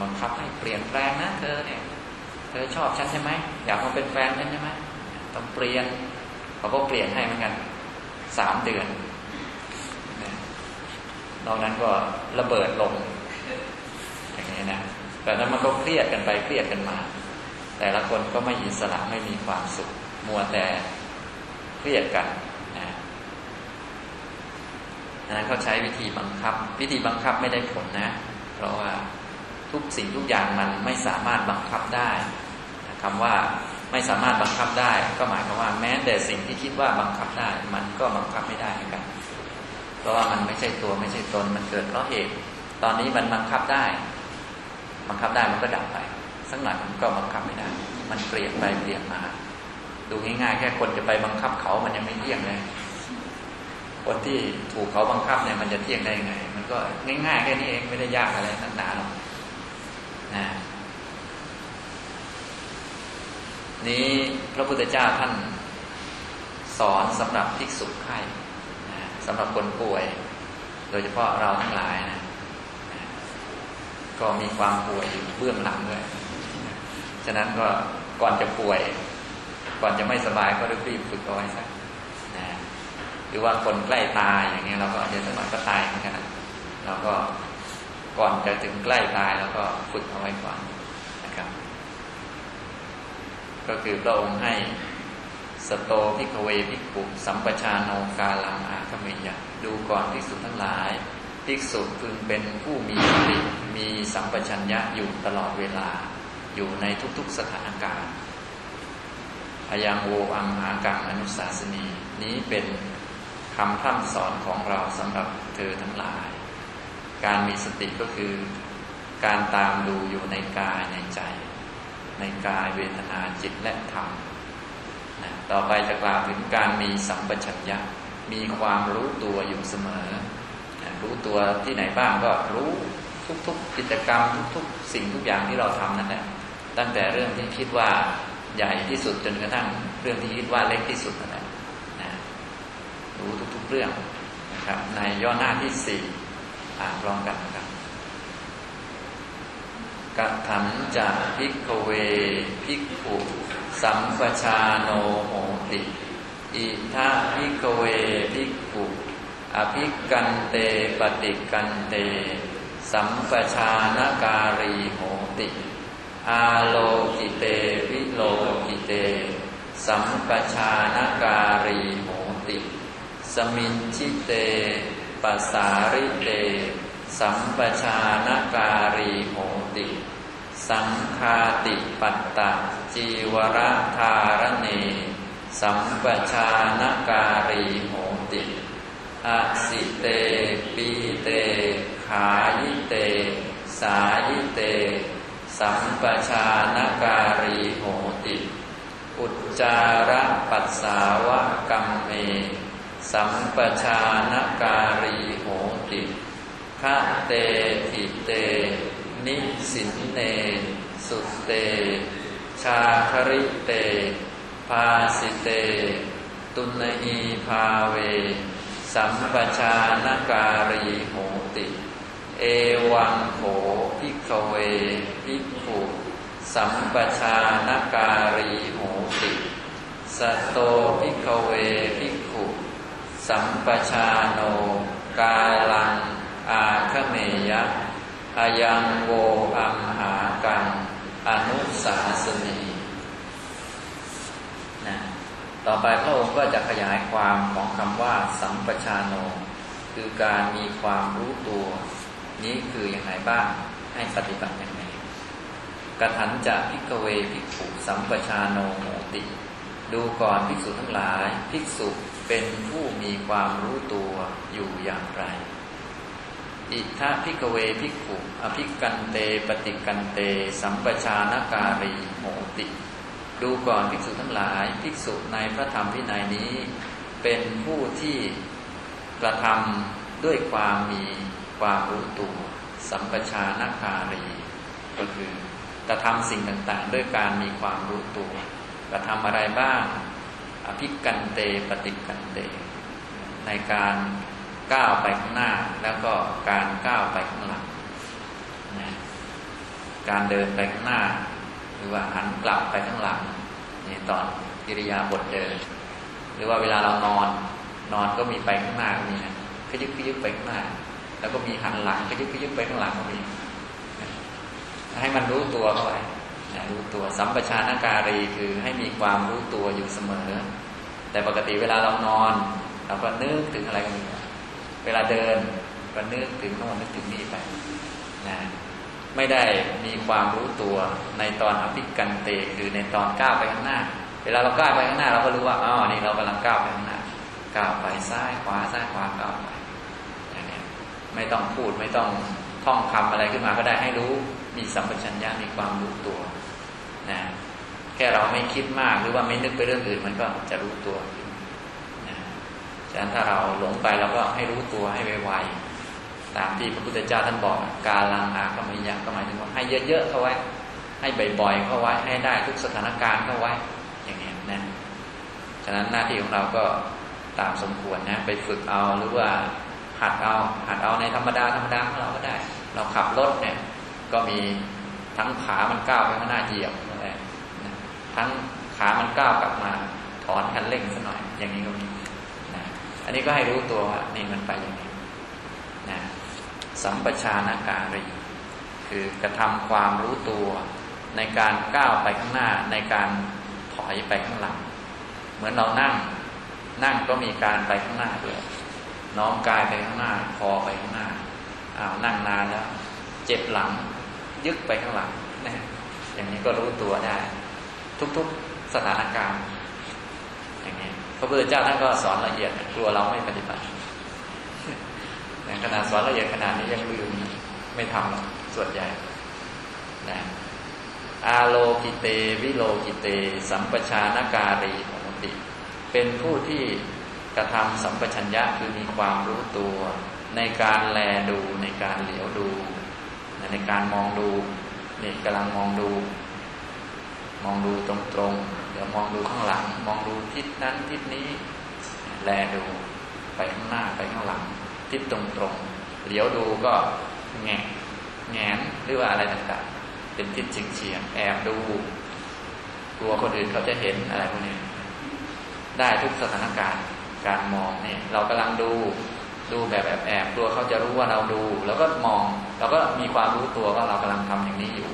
บังคับให้เปลี่ยนแปลงนะเธอเนี่ย เธอชอบฉันใช่ไหมอยากมาเป็นแฟนฉันใช่ไหมต้องเปลี่ยนเขาก็เปลี่ยนให้เหมือนกันสามเดือนนอกนั้นก็ระเบิดลงอย่างนี้นะแต่นั้นมันก็เครียดกันไปเครียดกันมา แต่ละคนก็ไม่อิสระไม่มีความสุข มัวแต่เครียดกันนะนั้นเขาใช้วิธีบังคับ วิธีบังคับไม่ได้ผลนะ เพราะว่า ทุกสิ่งทุกอย่างมันไม่สามารถบังคับได้คำว่าไม่สามารถบังคับได้ ก็หมายความว่าแม้แต่สิ่งที่คิดว่าบังคับได้ มันก็บังคับไม่ได้เหมือนกัน เพราะว่ามันไม่ใช่ตัวไม่ใช่ตนมันเกิดเพราะเหตุ ตอนนี้มันบังคับได้ บังคับได้มันก็ดับไป สักหน่อยมันก็บังคับไม่ได้ มันเปลี่ยนไปเปลี่ยนมา ดูง่ายๆแค่คนจะไปบังคับเขามันยังไม่เที่ยงเลยคนที่ถูกเขาบังคับเนี่ยมันจะเที่ยงได้ยังไง มันก็ง่ายๆแค่นี้เองไม่ได้ยากอะไรนักหนาหรอก นะนี้พระพุทธเจ้าท่านสอนสำหรับภิกษุไข้สำหรับคนป่วย โดยเฉพาะเราทั้งหลายนะก็มีความป่วยอยู่เบื้องหลังด้วย ฉะนั้นก็ก่อนจะป่วย ก่อนจะไม่สบายก็รีบฝึกเอาไว้สักนะหรือว่าคนใกล้ตายอย่างเงี้ยเราก็อาจจะสมัยก็ตายเหมือนกันเราก็ ก่อนจะถึงใกล้ตายแล้วก็ฝึกเอาไว้ก่อนนะครับ ก็คือพระองค์ให้สโตพิกเวพิกุสัมปชาโนกาลังอาคเมยะดูก่อนภิกษุทั้งหลายภิกษุพึงเป็นผู้มีสติมีสัมปชัญญะอยู่ตลอดเวลา อยู่ในทุกๆสถานการณ์พยังโวอัมหากังอนุสาสนี นี้เป็นคำพร่ำสอนของเราสำหรับเธอทั้งหลาย การมีสติก็คือการตามดูอยู่ในกายในใจ ในกายเวทนาจิตและธรรมนะต่อไปจะกล่าวถึงการมีสัมปชัญญะมีความรู้ตัวอยู่เสมอนะรู้ตัวที่ไหนบ้างก็รู้ทุกๆกิจกรรมทุกๆ สิ่งทุกอย่างที่เราทำนั่นแหละตั้งแต่เรื่องที่คิดว่าใหญ่ที่สุดจนกระทั่งเรื่องที่คิดว่าเล็กที่สุดนั่นแหละนะรู้ทุกๆเรื่องนะครับในย่อหน้าที่สี่ อ่านร้องกันนะครับกัถันจะ ภิกขเว ภิกขุสัมปชาโนโหติอิธะ ภิกขเว ภิกขุอภิกกันเตปฏิกกันเต สัมปชานการีโหติ อาโลกิเตวิโลกิเต สัมปชานการีโหติ สมิญชิเต ปสาริเต สัมปชานการีโหติ สังคาติปัตตะจีวรธารเน สัมปชานการีโหติอสิเตปีเต ขายิเต สายิเต สัมปชานการีโหติ อุจจาระปัสสาวะกัมเม สัมปชานการีโหติ คเต ฐิเต นิสินเน สุตเต ชาคริเต ภาสิเต ตุณหีภาเว สัมปชานการีโหติ เอวังโข ภิกขเว ภิกขุสัมปชานการีโหติ สโต ภิกขเว ภิกขุ สัมปชาโน กาลัง อาคเมยยะ อยังโวอัมหากัง อนุสาสนีนะต่อไปพระองค์ก็จะขยายความของคำว่า สัมปชาโน คือการมีความรู้ตัว นี้คืออย่างไรบ้างให้ปฏิบัติอย่างไรกถัญจะ ภิกขเวภิกขุสัมปชาโนโหติ ดูก่อนภิกษุทั้งหลาย ภิกษุ เป็นผู้มีความรู้ตัวอยู่อย่างไร อิธะ ภิกขเวภิกขุอภิกกันเตปฏิกกันเต สัมปชานการีโหติ ดูก่อนภิกษุทั้งหลาย ภิกษุในพระธรรมวินัยนี้ เป็นผู้ที่กระทำด้วยความมีความรู้ตัว สัมปชานาคารี ก็คือกระทำสิ่งต่างๆ ด้วยการมีความรู้ตัว กระทำอะไรบ้าง อภิกันเตปฏิกันเต ในการก้าวไปข้างหน้า แล้วก็การก้าวไปข้างหลังนะการเดินไปข้างหน้า หรือว่าหันกลับไปข้างหลังนี่ตอนกิริยาบทเดิน หรือว่าเวลาเรานอนนอนก็มีไปข้างหน้าก็มีนะขยึกขยึกไปข้างหน้า แล้วก็มีหันหลังขยึกขยึกไปข้างหลังก็มีให้มันรู้ตัวเข้าไว้รู้ตัวสัมปชานการีคือให้มีความรู้ตัวอยู่เสมอ แต่ปกติเวลาเรานอน เราก็นึกถึงอะไรกันอยู่เวลาเดินก็นึกถึงโน่นนึกถึงนี่ไปนะไม่ได้มีความรู้ตัวในตอนอภิกันเตคือในตอนก้าวไปข้างหน้า เวลาเราก้าวไปข้างหน้า เราก็รู้ว่าอ๋อนี่เรากำลังก้าวไปข้างหน้าก้าวไปซ้ายขวาซ้ายขวาก้าวไปอย่างนี้ไม่ต้องพูดไม่ต้องท่องคำอะไรขึ้นมาก็ได้ให้รู้ มีสัมปชัญญะมีความรู้ตัวนะ แค่เราไม่คิดมากหรือว่าไม่นึกไปเรื่องอื่น มันก็จะรู้ตัวนะฉะนั้นถ้าเราหลงไปเราก็ให้รู้ตัวให้ไวๆตามที่พระพุทธเจ้าท่านบอก การลังอากรรมยังก็หมายถึงว่าให้เยอะๆเข้าไว้ ให้บ่อยๆเข้าไว้ให้ได้ทุกสถานการณ์เข้าไว้ อย่างนี้นะฉะนั้นหน้าที่ของเราก็ตามสมควรนะไปฝึกเอาหรือว่าหัดเอาหัดเอาในธรรมดาธรรมดาของเราก็ได้ เราขับรถเนี่ย ก็มีทั้งขามันก้าวไปข้างหน้าเหยียบ รทั้งขามันก้าวกลับมาถอนคันเร่งสักหน่อย อย่างนี้ก็มีนะอันนี้ก็ให้รู้ตัวว่านี่มันไปอย่างนี้นะสัมปชานาการี คือกระทำความรู้ตัวในการก้าวไปข้างหน้าในการถอยไปข้างหลัง เหมือนเรานั่ง นั่งก็มีการไปข้างหน้าด้วยน้อมกายไปข้างหน้า คอไปข้างหน้าอ้าวนั่งนานแล้ว เจ็บหลัง ยึกไปข้างหลังนะอย่างนี้ก็รู้ตัวได้ ทุก ๆสถานการณ์อย่างนี้พระพุทธเจ้าท่านก็สอนละเอียดกลัวเราไม่ปฏิบัติขนาดสอนละเอียดขนาดนี้ยังลืมไม่ทำส่วนใหญ่นะอาโลกิเต วิโลกิเต สัมปชานการีโหติ เป็นผู้ที่กระทำสัมปชัญญะคือมีความรู้ตัว ในการแลดูในการเหลียวดู ในการมองดูนี่กำลังมองดู มองดูตรงๆ เดี๋ยวมองดูข้างหลัง มองดูทิศนั้นทิศนี้ แลดูไปข้างหน้าไปข้างหลัง ทิศตรงๆเหลียวดูก็แงแงนหรือว่าอะไรต่างๆ เป็นทิศเฉียงๆแอบดู กลัวคนอื่นเขาจะเห็นอะไรพวกนี้ ได้ทุกสถานการณ์ การมองเนี่ยเรากำลังดูดูแบบแอบแอบกลัวเขาจะรู้ว่าเราดู แล้วก็มอง เราก็มีความรู้ตัวว่าเรากำลังทำอย่างนี้อยู่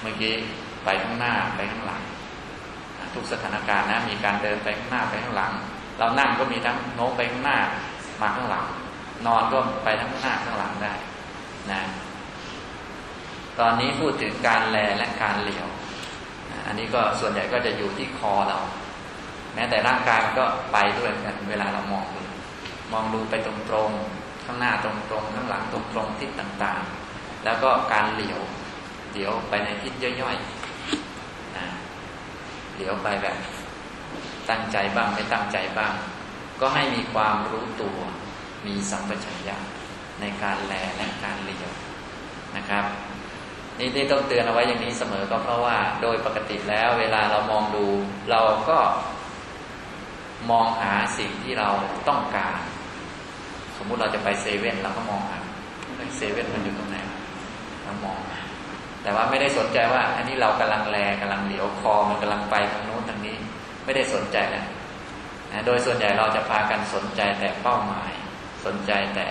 เมื่อกี้ไปข้างหน้าไปข้างหลัง ทุกสถานการณ์นะมีการเดินไปข้างหน้าไปข้างหลัง เรานั่งก็มีทั้งโน้มไปข้างหน้ามาข้างหลัง นอนก็ไปทั้งหน้าข้างหลังได้นะตอนนี้พูดถึงการแลและการเหลียว อันนี้ก็ส่วนใหญ่ก็จะอยู่ที่คอเรา แม้แต่ร่างกายมันก็ไปด้วยกันเวลาเรามองดูมองดูไปตรงๆข้างหน้าตรงๆข้างหลังตรงๆทิศต่างๆ แล้วก็การเหลียว เหลียวไปในทิศย่อยๆนะเหลียวไปแบบตั้งใจบ้างไม่ตั้งใจบ้าง ก็ให้มีความรู้ตัว มีสัมปชัญญะในการแลและการเหลียวนะครับนี่ที่ต้องเตือนเอาไว้อย่างนี้เสมอก็เพราะว่า โดยปกติแล้วเวลาเรามองดู เราก็มองหาสิ่งที่เราต้องการ สมมุติเราจะไปเซเว่นเราก็มองหาเซเว่นมันอยู่ตรงไหนเรามอง แต่ว่าไม่ได้สนใจว่า อันนี้เรากำลังแลกำลังเหลียวคอมันกำลังไปทางโน้นทางนี้ ไม่ได้สนใจนะโดยส่วนใหญ่เราจะพากันสนใจแต่เป้าหมาย สนใจแต่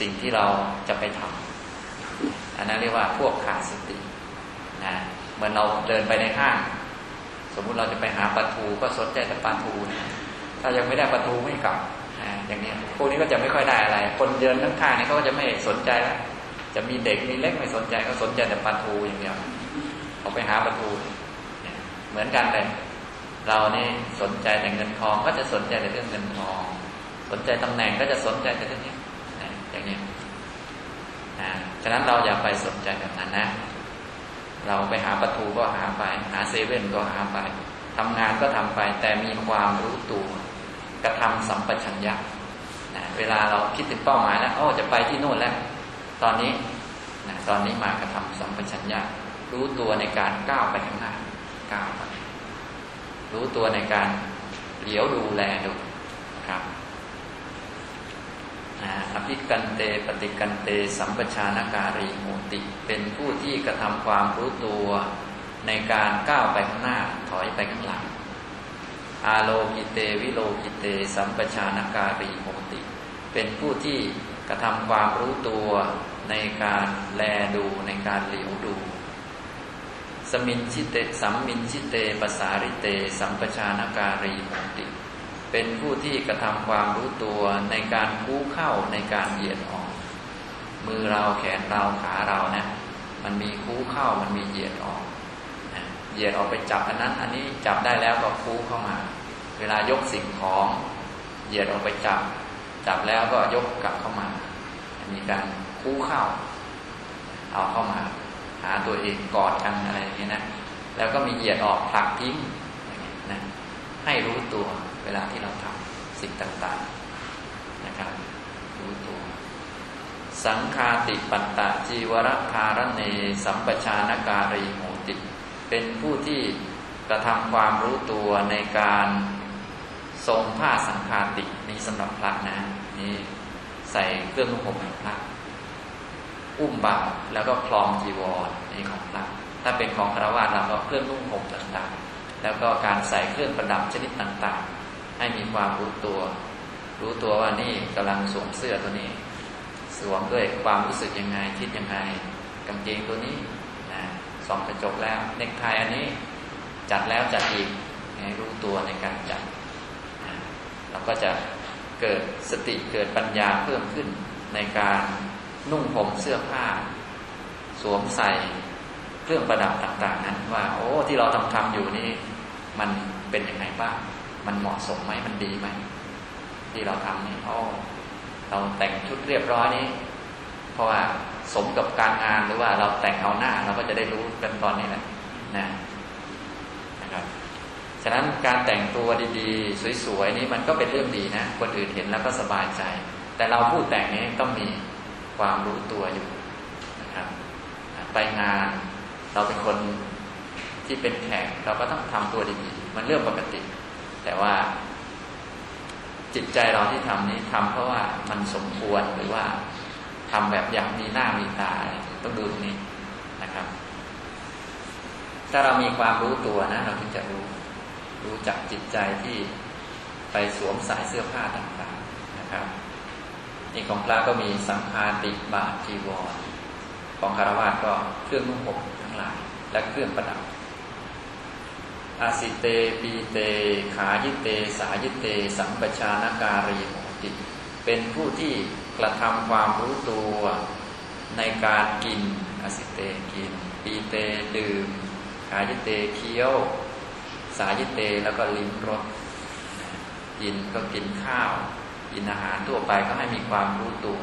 สิ่งที่เราจะไปทำอันนั้นเรียกว่าพวกขาดสตินะเหมือนเราเดินไปในห้าง สมมุติเราจะไปหาปลาทูก็สนใจแต่ปลาทูนะถ้ายังไม่ได้ปลาทูไม่กลับอย่างนี้พวกนี้ก็จะไม่ค่อยได้อะไร คนเดินข้างๆนี่เขาก็จะไม่สนใจแล้ว จะมีเด็กมีเล็กไม่สนใจก็สนใจแต่ปลาทูอย่างเดียวเขาไปหาปลาทูเหมือนกันเลยเรานี่สนใจแต่เงินทองก็จะสนใจแต่เรื่องเงินทอง สนใจตำแหน่งก็จะสนใจแต่เรื่องนี้อย่างนี้ฉะนั้นเราอย่าไปสนใจแบบนั้นนะ เราไปหาประตูก็หาไป หาเซเว่นก็หาไปทำงานก็ทำไป แต่มีความรู้ตัว กระทำสัมปชัญญะนะเวลาเราคิดถึงเป้าหมายแล้วโอ้จะไปที่โน่นแล้ว ตอนนี้นะตอนนี้มากระทำสัมปชัญญะรู้ตัวในการก้าวไปข้างหน้าก้าวไปรู้ตัวในการเหลียวดูแลดูนะครับอภิกกันเตปฏิกกันเต สัมปชานการีโหติ เป็นผู้ที่กระทำความรู้ตัวในการก้าวไปข้างหน้าถอยไปข้างหลัง อาโลกิเตวิโลกิเต สัมปชานการีโหติ เป็นผู้ที่ กระทำความรู้ตัวในการแลดูในการเหลียวดู สมิญชิเตสัมมิญชิเตปสาริเต สัมปชานการีโหติ เป็นผู้ที่กระทำความรู้ตัวในการคู่เข้าในการเหยียดออก มือเราแขนเราขาเรานะ มันมีคู่เข้ามันมีเหยียดออกเหยียดออกไปจับอันนั้น อันนี้จับได้แล้วก็คู่เข้ามา เวลายกสิ่งของ เหยียดออกไปจับ จับแล้วก็ยกกลับเข้ามา มีการคู่เข้า เอาเข้ามา หาตัวเองกอดกันอะไรอย่างนี้นะ แล้วก็มีเหยียดออกผลักทิ้งนะให้รู้ตัวเวลาที่เราทำสิ่งต่างๆนะครับ รู้ตัว สังคาติปัตตะจีวรคารเน สัมปชานการีโหติ เป็นผู้ที่กระทำความรู้ตัวในการ ทรงผ้าสังคาตินี้สำหรับพระนะนี่ใส่เครื่องนุ่งห่มของพระ อุ้มบาตรแล้วก็คลองจีวรนี่ของพระถ้าเป็นของคารวะเราก็เครื่องนุ่งห่มต่างๆ แล้วก็การใส่เครื่องประดับชนิดต่างๆ ให้มีความรู้ตัว รู้ตัวว่านี่กำลังสวมเสื้อตัวนี้ สวมด้วยความรู้สึกยังไงคิดยังไงกางเกงตัวนี้นะส่องกระจกแล้ว เน็กไทอันนี้ จัดแล้วจัดอีกให้รู้ตัวในการจัด เราก็จะเกิดสติเกิดปัญญาเพิ่มขึ้นในการนุ่งผมเสื้อผ้า สวมใส่เครื่องประดับต่าง ๆ นั้นว่า โอ้ที่เราทำทำอยู่นี่มันเป็นยังไงบ้าง มันเหมาะสมไหมมันดีไหมที่เราทำนี่โอ้เราแต่งชุดเรียบร้อยนี้ เพราะว่าสมกับการงานหรือว่าเราแต่งเอาหน้าเราก็จะได้รู้กันตอนนี้แหละนะ ฉะนั้นการแต่งตัวดีๆ สวยๆนี้มันก็เป็นเรื่องดีนะ คนอื่นเห็นแล้วก็สบายใจ แต่เราผู้แต่งนี้ต้องมีความรู้ตัวอยู่นะครับไปงานเราเป็นคนที่เป็นแขกเราก็ต้องทำตัวดีๆ มันเรื่องปกติ แต่ว่า จิตใจเราที่ทำนี้ทำเพราะว่ามันสมควรหรือว่าทำแบบอย่างมีหน้ามีตาต้องดูตรงนี้นะครับ ถ้าเรามีความรู้ตัวนะ เราถึงจะรู้ รู้จักจิตใจที่ไปสวมใส่เสื้อผ้าต่างๆนะครับนี่ของพระก็มีสังฆาติบาทจีวร ของคารวะก็เครื่องนุ่งห่มทั้งหลาย และเครื่องประดับ อาสิเตปีเต ขายิเต สายิเต สัมปชานการีโหติเป็นผู้ที่กระทำความรู้ตัวในการกินอาสิเตกิน ปีเตดื่ม ขายิเตเคี้ยว สายิเต แล้วก็ลิ้มรสกินก็กินข้าวกินอาหารทั่วไปก็ให้มีความรู้ตัว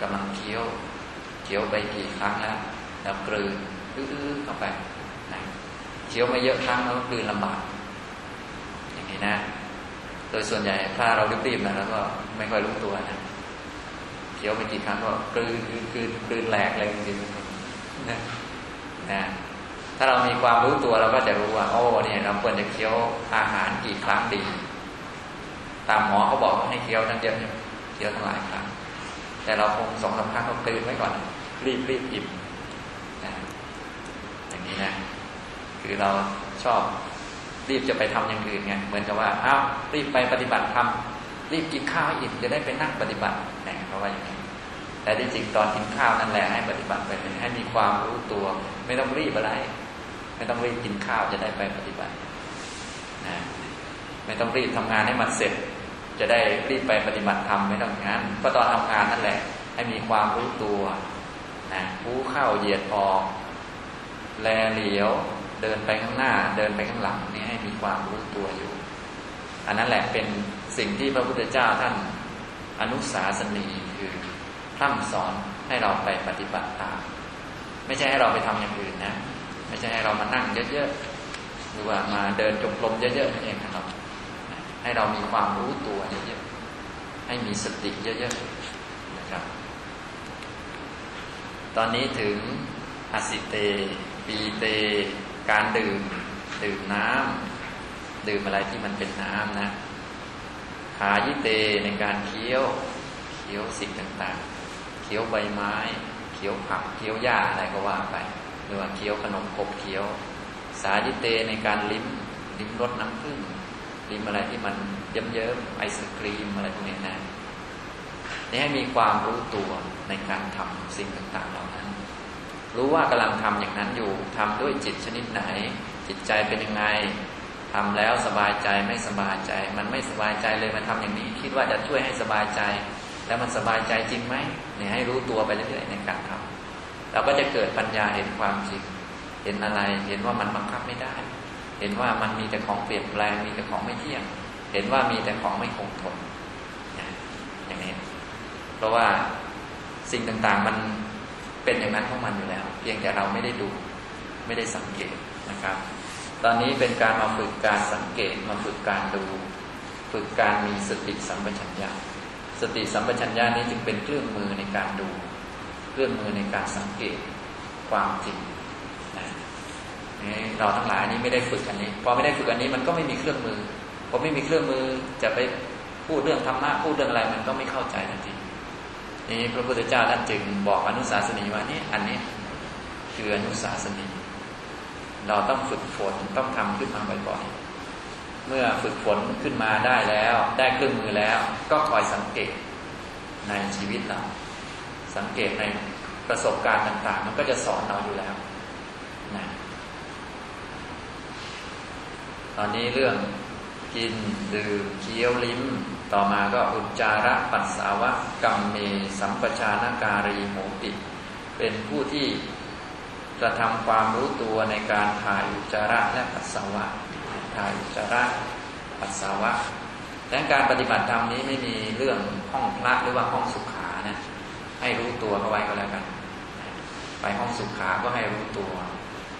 กำลังเคี้ยวเคี้ยวไปกี่ครั้งแล้วแล้วกลืนอื้อเข้าไปเคี้ยวไม่เยอะครั้งแล้วกลืนลำบากอย่างนี้นะ โดยส่วนใหญ่ถ้าเรารีบๆนะแล้วก็ไม่ค่อยรู้ตัวนะเคี้ยวไปกี่ครั้งก็กลืนกลืนกลืนกลืนแหลกเลยจริงๆนะนะ ถ้าเรามีความรู้ตัวเราก็จะรู้ว่า โอ้เนี่ยเราควรจะเคี้ยวอาหารกี่ครั้งดี ตามหมอเขาบอกให้เคี้ยวทั้งเยอะเคี้ยวทั้งหลายครั้ง แต่เราคงสองสามครั้งก็กลืนไว้ก่อน รีบรีบอิ่มนะอย่างนี้นะคือเราชอบรีบจะไปทำอย่างอื่นไงเหมือนกับว่าอ้าวรีบไปปฏิบัติธรรมรีบกินข้าวอิ่มจะได้ไปนั่งปฏิบัติแต่เพราะว่าอย่างนี้แต่ที่จริงตอนกินข้าวนั่นแหละให้ปฏิบัติไปให้มีความรู้ตัว ไม่ต้องรีบอะไร ไม่ต้องรีบกินข้าวจะได้ไปปฏิบัตินะไม่ต้องรีบทำงานให้มันเสร็จ จะได้รีบไปปฏิบัติธรรมไม่ต้องอย่างนั้นก็ตอนทำงานนั่นแหละ ให้มีความรู้ตัวนะรู้เข้าเหยียดออก แลเหลียว เดินไปข้างหน้า เดินไปข้างหลังนี่ให้มีความรู้ตัวอยู่ อันนั้นแหละเป็นสิ่งที่พระพุทธเจ้าท่านอนุสาสนีคือพร่ำสอนให้เราไปปฏิบัติตาม ไม่ใช่ให้เราไปทำอย่างอื่นนะ ไม่ใช่ให้เรามานั่งเยอะๆหรือว่ามาเดินจงกรมเยอะๆนั่นเองนะครับ ให้เรามีความรู้ตัวเยอะๆให้มีสติเยอะๆนะครับ ตอนนี้ถึงอสิเต ปีเต การดื่ม ดื่มน้ำดื่มอะไรที่มันเป็นน้ำนะขายิเตในการเคี้ยวเคี้ยวสิ่งต่างๆ เคี้ยวใบไม้ เคี้ยวผัก เคี้ยวหญ้าอะไรก็ว่าไป รือว่าเคี้ยวขนมกบเคี้ยว สายิเตในการลิ้มลิ้มรสน้ำผึ้งลิ้มอะไรที่มันเยิ้มๆไอศครีมอะไรพวกนี้นะนี่ให้มีความรู้ตัวในการทำสิ่งต่างๆเหล่านั้น รู้ว่ากำลังทำอย่างนั้นอยู่ทำด้วยจิตชนิดไหน จิตใจเป็นยังไงทำแล้วสบายใจไม่สบายใจ มันไม่สบายใจเลยมันทำอย่างนี้ คิดว่าจะช่วยให้สบายใจแล้วมันสบายใจจริงไหมเนี่ยให้รู้ตัวไปเรื่อยๆในการทำ เราก็จะเกิดปัญญาเห็นความจริง เห็นอะไร เห็นว่ามันบังคับไม่ได้ เห็นว่ามันมีแต่ของเปลี่ยนแปลง มีแต่ของไม่เที่ยง เห็นว่ามีแต่ของไม่คงทนอย่างนี้ เพราะว่าสิ่งต่างๆมันเป็นอย่างนั้นของมันอยู่แล้ว เพียงแต่เราไม่ได้ดู ไม่ได้สังเกตนะครับ ตอนนี้เป็นการมาฝึกการสังเกต มาฝึกการดู ฝึกการมีสติสัมปชัญญะ สติสัมปชัญญะนี้จึงเป็นเครื่องมือในการดู รื่องมือในการสังเกตความจริงนะนี่เราทั้งหลายนี้ไม่ได้ฝึกอันนี้ พอไม่ได้ฝึกอันนี้มันก็ไม่มีเครื่องมือพอไม่มีเครื่องมือจะไปพูดเรื่องธรรมะพูดเรื่องอะไรมันก็ไม่เข้าใจทันทีนี่พระพุทธเจ้าท่านจึงบอกอนุสาสนีว่านี่อันนี้คืออนุสาสนี เราต้องฝึกฝนต้องทำขึ้นมาบ่อยๆ เมื่อฝึกฝนขึ้นมาได้แล้ว ได้เครื่องมือแล้ว ก็คอยสังเกตในชีวิตเรา สังเกตใน ประสบการณ์ต่าง ๆ มันก็จะสอนเราอยู่แล้วนะตอนนี้เรื่องกินดื่มเคี้ยวลิ้ม ต่อมาก็อุจจาระปัสสาวะกรรมเม สัมปชานการีโหติ เป็นผู้ที่กระทำความรู้ตัวในการถ่ายอุจจาระและปัสสาวะถ่ายอุจจาระปัสสาวะดังการปฏิบัติธรรมนี้ไม่มีเรื่องห้องพระหรือว่าห้องสุขานะ ให้รู้ตัวเข้าไว้ก็แล้วกัน ไปห้องสุขา ก็ให้รู้ตัว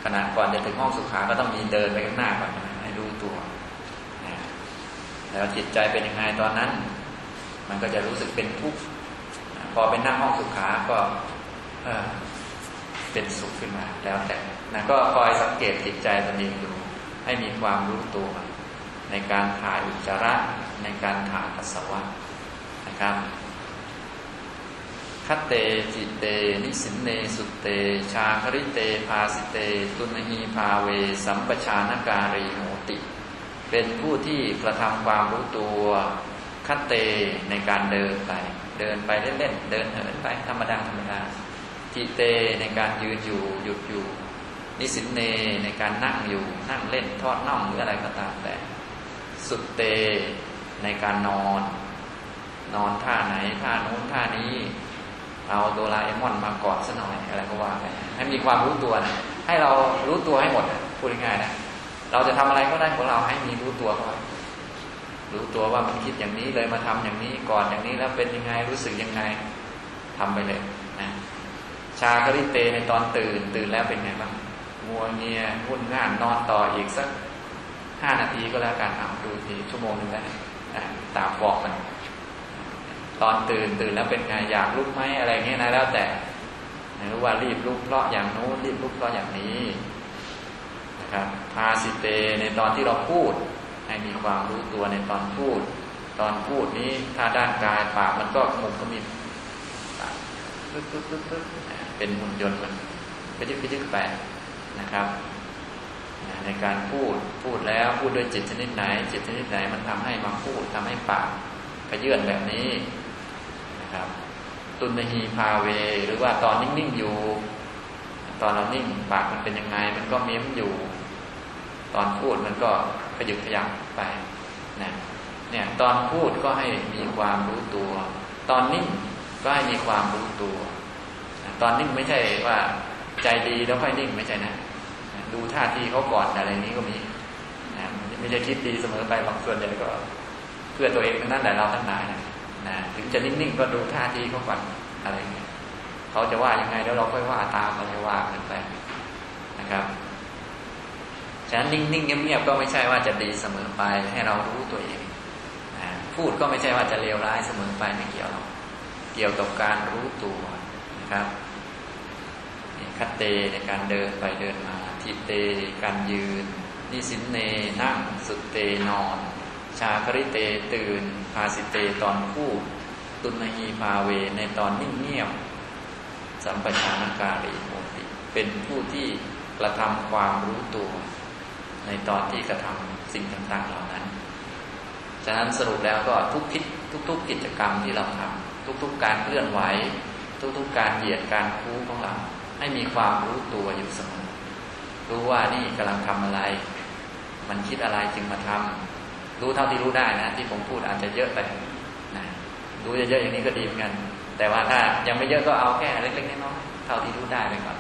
ขณะก่อนจะถึงห้องสุขา ก็ต้องมีเดินไปข้างหน้าก่อนให้รู้ตัวแล้วจิตใจเป็นยังไงตอนนั้น มันก็จะรู้สึกเป็นทุกข์พอเป็นนั่งห้องสุขา ก็เป็นสุขขึ้นมา แล้วแต่นะก็คอยสังเกตจิตใจตนเองดูให้มีความรู้ตัว ในการถ่ายอุจจาระในการถ่ายปัสสาวะนะครับ คเต ฐิเต นิสินเนสุตเต ชาคริเต ภาสิเต ตุณหีภาเว สัมปชานการีโหติ เป็นผู้ที่กระทำความรู้ตัวคัตเตในการเดินไป เดินไปเล่นๆเดินเหินไปธรรมดาธรรมดาทิเตในการยืนอยู่หยุดอยู่ นิสินเนในการนั่งอยู่นั่งเล่นทอดน่องหรืออะไรก็ตามแต่ สุดเตในการนอน นอนท่าไหนท่านู้นท่านี้ เอาโดราเอมอนมากอดซะหน่อยอะไรก็ว่าไปให้มีความรู้ตัวนะให้เรารู้ตัวให้หมดพูดง่ายๆนะเราจะทำอะไรก็ได้ของเราให้มีรู้ตัวเข้าไปรู้ตัวว่ามันคิดอย่างนี้เลยมาทำอย่างนี้ก่อนอย่างนี้แล้วเป็นยังไงรู้สึกยังไงทำไปเลยนะชาคริเตในตอนตื่น ตื่นแล้วเป็นไงบ้างงัวเงียวุ่นง่านนอนต่ออีกสักห้านาทีก็แล้วกันเอาดูทีชั่วโมงหนึ่งแล้วตามบอกมัน ตอนตื่นตื่นแล้วเป็นไงอยากลุกไหมอะไรเงี้ยนะแล้วแต่รู้ว่ารีบลุกเพราะอย่างโน้นรีบลุกเพราะอย่างนี้นะครับพาสิเตในตอนที่เราพูด ให้มีความรู้ตัวในตอนพูด ตอนพูดนี้ถ้าด้านกายปากมันก็มุมก็มีปึ๊บปึ๊บปึ๊บปึ๊บเป็นหุ่นยนต์มันไปยึกไปยึกไปนะครับในการพูดพูดแล้วพูดด้วยจิตชนิดไหน จิตชนิดไหนมันทำให้มาพูดทำให้ปากกระเยื่อนแบบนี้ นะครับ ตุนหีพาเว หรือว่าตอนนิ่งๆอยู่ ตอนเรานิ่งปากมันเป็นยังไง มันก็เม้มอยู่ ตอนพูดมันก็ขยุกขยับไปนะเนี่ย ตอนพูดก็ให้มีความรู้ตัว ตอนนิ่งก็ให้มีความรู้ตัว ตอนนิ่งไม่ใช่ว่าใจดีแล้วค่อยนิ่งไม่ใช่นะ ดูท่าทีเขาก่อนอะไรนี้ก็มีนะไม่ใช่คิดดีเสมอไปบางส่วนใหญ่ก็ เพื่อตัวเองทั้งนั้นแต่เราทั้งหลายนะ นะถึงจะนิ่งๆก็ดูท่าทีเขาก่อนอะไรเงี้ยเขาจะว่ายังไงแล้วเราค่อยว่าตามอะไรว่ากันไปนะครับฉะนั้นนิ่งๆเงียบๆก็ไม่ใช่ว่าจะดีเสมอไปให้เรารู้ตัวเองนะพูดก็ไม่ใช่ว่าจะเลวร้ายเสมอไปไม่เกี่ยวหรอกเกี่ยวกับการรู้ตัวนะครับคัตเตในการเดินไปเดินมาทิเต การยืนนิสินเนนั่งสุดเตนอน ชาคริเตตื่นพาสิเตตอนพูดตุนหีพาเวในตอนนิ่งเงียบสัมปชานการีโมติ เป็นผู้ที่กระทำความรู้ตัว ในตอนที่กระทำสิ่งต่างๆเหล่านั้น ฉะนั้นสรุปแล้วก็ทุกคิดทุก ๆ กิจกรรมที่เราทำทุก ๆ การเคลื่อนไหว ทุก ๆ การเหยียดการคู่ของเรา ให้มีความรู้ตัวอยู่เสมอรู้ว่านี่กำลังทำอะไร มันคิดอะไรจึงมาทำ รู้เท่าที่รู้ได้นะ ที่ผมพูดอาจจะเยอะไปนะรู้เยอะๆอย่างนี้ก็ดีเหมือนกัน แต่ว่าถ้ายังไม่เยอะก็เอาแค่เล็กๆน้อยๆเท่าที่รู้ได้ไปก่อน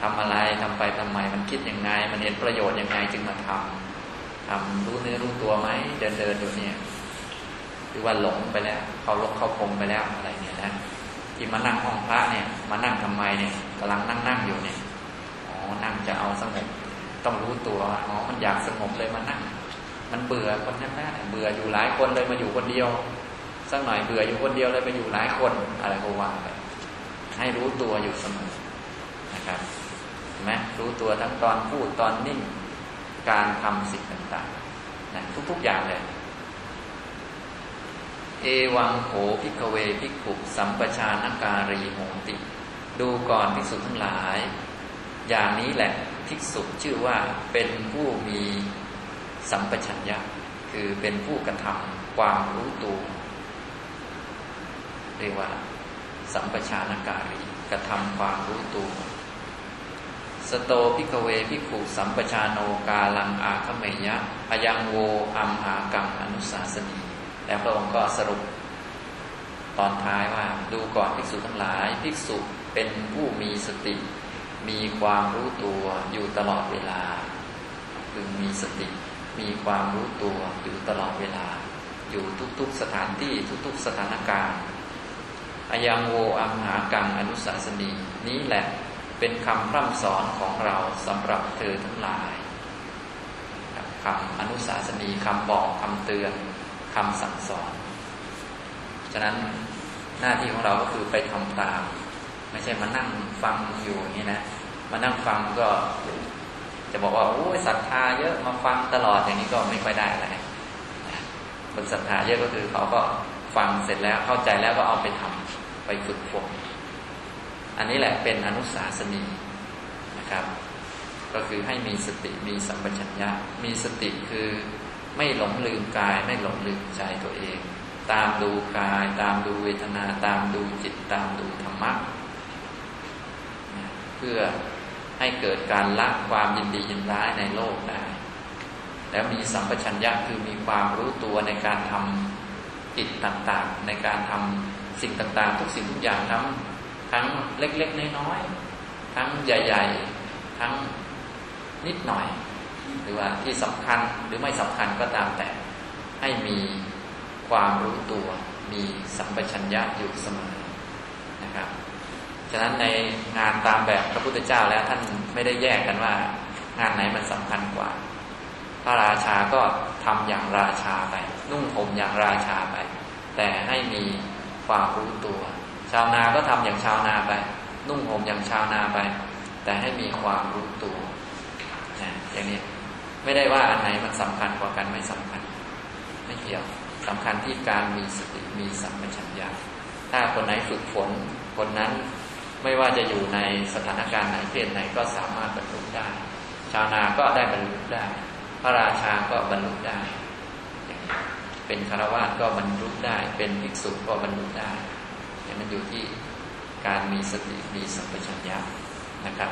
ทำอะไรทำไปทำไมมันคิดยังไง มันเห็นประโยชน์ยังไงจึงมาทำทำรู้เนื้อรู้ตัวไหมเดินเดินอยู่เนี่ยหรือว่าหลงไปแล้ว เขาลกเขาพงไปแล้วอะไรเนี่ยนะที่มานั่งห้องพระเนี่ย มานั่งทำไมเนี่ยกำลังนั่งนั่งอยู่เนี่ยอ๋อนั่งจะเอาสงบต้องรู้ตัวอ๋อมันอยากสงบเลยมานั่ง มันเบื่อคนนั้นนะเบื่ออยู่หลายคนเลยมาอยู่คนเดียว สักหน่อยเบื่ออยู่คนเดียวเลยไปอยู่หลายคนอะไรก็ว่าไปให้รู้ตัวอยู่เสมอนะครับไหมรู้ตัวทั้งตอนพูดตอนนิ่ง การทำสิ่งต่างๆนะทุกๆอย่างเลย เอวังโขพิกเวพิกขุสัมปชานการีโหติ ดูก่อนภิกษุทั้งหลาย อย่างนี้แหละภิกษุชื่อว่าเป็นผู้มี สัมปชัญญะ คือเป็นผู้กระทำความรู้ตัวเรียกว่า สัมปชานการีกระทำความรู้ตัวสโตพิกเวพิขุสัมปชาโนกาลังอาคเมยะอยังโวอัมหากังอนุสาสนีแล้วพระองค์ก็สรุป ตอนท้ายว่าดูก่อนภิกษุทั้งหลาย ภิกษุเป็นผู้มีสติ มีความรู้ตัวอยู่ตลอดเวลา คือมีสติ มีความรู้ตัวอยู่ตลอดเวลา อยู่ทุกๆสถานที่ทุกๆสถานการณ์อยังโวอัมหากังอนุสาสนีนี้แหละเป็นคำพร่ำสอนของเราสำหรับเธอทั้งหลายคำอนุสาสนีคำบอกคำเตือนคำสั่งสอน ฉะนั้นหน้าที่ของเราก็คือไปทำตาม ไม่ใช่มานั่งฟังอยู่อย่างนี้นะ มานั่งฟังก็ จะบอกว่าโอ้ยศรัทธาเยอะมาฟังตลอดอย่างนี้ก็ไม่ค่อยได้อะไรคนศรัทธาเยอะก็คือเขาก็ฟังเสร็จแล้วเข้าใจแล้วก็เอาไปทำไปฝึกฝนอันนี้แหละเป็นอนุสาสนีนะครับ ก็คือให้มีสติมีสัมปชัญญะ มีสติคือไม่หลงลืมกาย ไม่หลงลืมใจตัวเอง ตามดูกาย ตามดูเวทนา ตามดูจิต ตามดูธรรมะเพื่อ ให้เกิดการละความยินดียินร้ายในโลกได้ แล้วมีสัมปชัญญะคือมีความรู้ตัวในการทำกิจต่างๆ ในการทำสิ่งต่างๆ ทุกสิ่งทุกอย่างทั้งทั้งเล็กๆน้อยๆทั้งใหญ่ ๆ ทั้งนิดหน่อย หรือว่าที่สำคัญหรือไม่สำคัญก็ตามแต่ให้มีความรู้ตัว มีสัมปชัญญะอยู่เสมอ ฉะนั้นในงานตามแบบพระพุทธเจ้าแล้วท่านไม่ได้แยกกันว่า งานไหนมันสำคัญกว่า พระราชาก็ทำอย่างราชาไป นุ่งห่มอย่างราชาไป แต่ให้มีความรู้ตัว ชาวนาก็ทำอย่างชาวนาไป นุ่งห่มอย่างชาวนาไป แต่ให้มีความรู้ตัวนะอย่างนี้ไม่ได้ว่าอันไหนมันสำคัญกว่ากันไม่สำคัญ ไม่เกี่ยวสำคัญที่การมีสติมีสัมปชัญญะถ้าคนไหนฝึกฝนคนนั้น ไม่ว่าจะอยู่ในสถานการณ์ไหนเพศไหนก็สามารถบรรลุได้ ชาวนาก็ได้บรรลุได้ พระราชาก็บรรลุได้ เป็นคารวะก็บรรลุได้ เป็นภิกษุก็บรรลุได้มันอยู่ที่การมีสติมีสัมปชัญญะนะครับ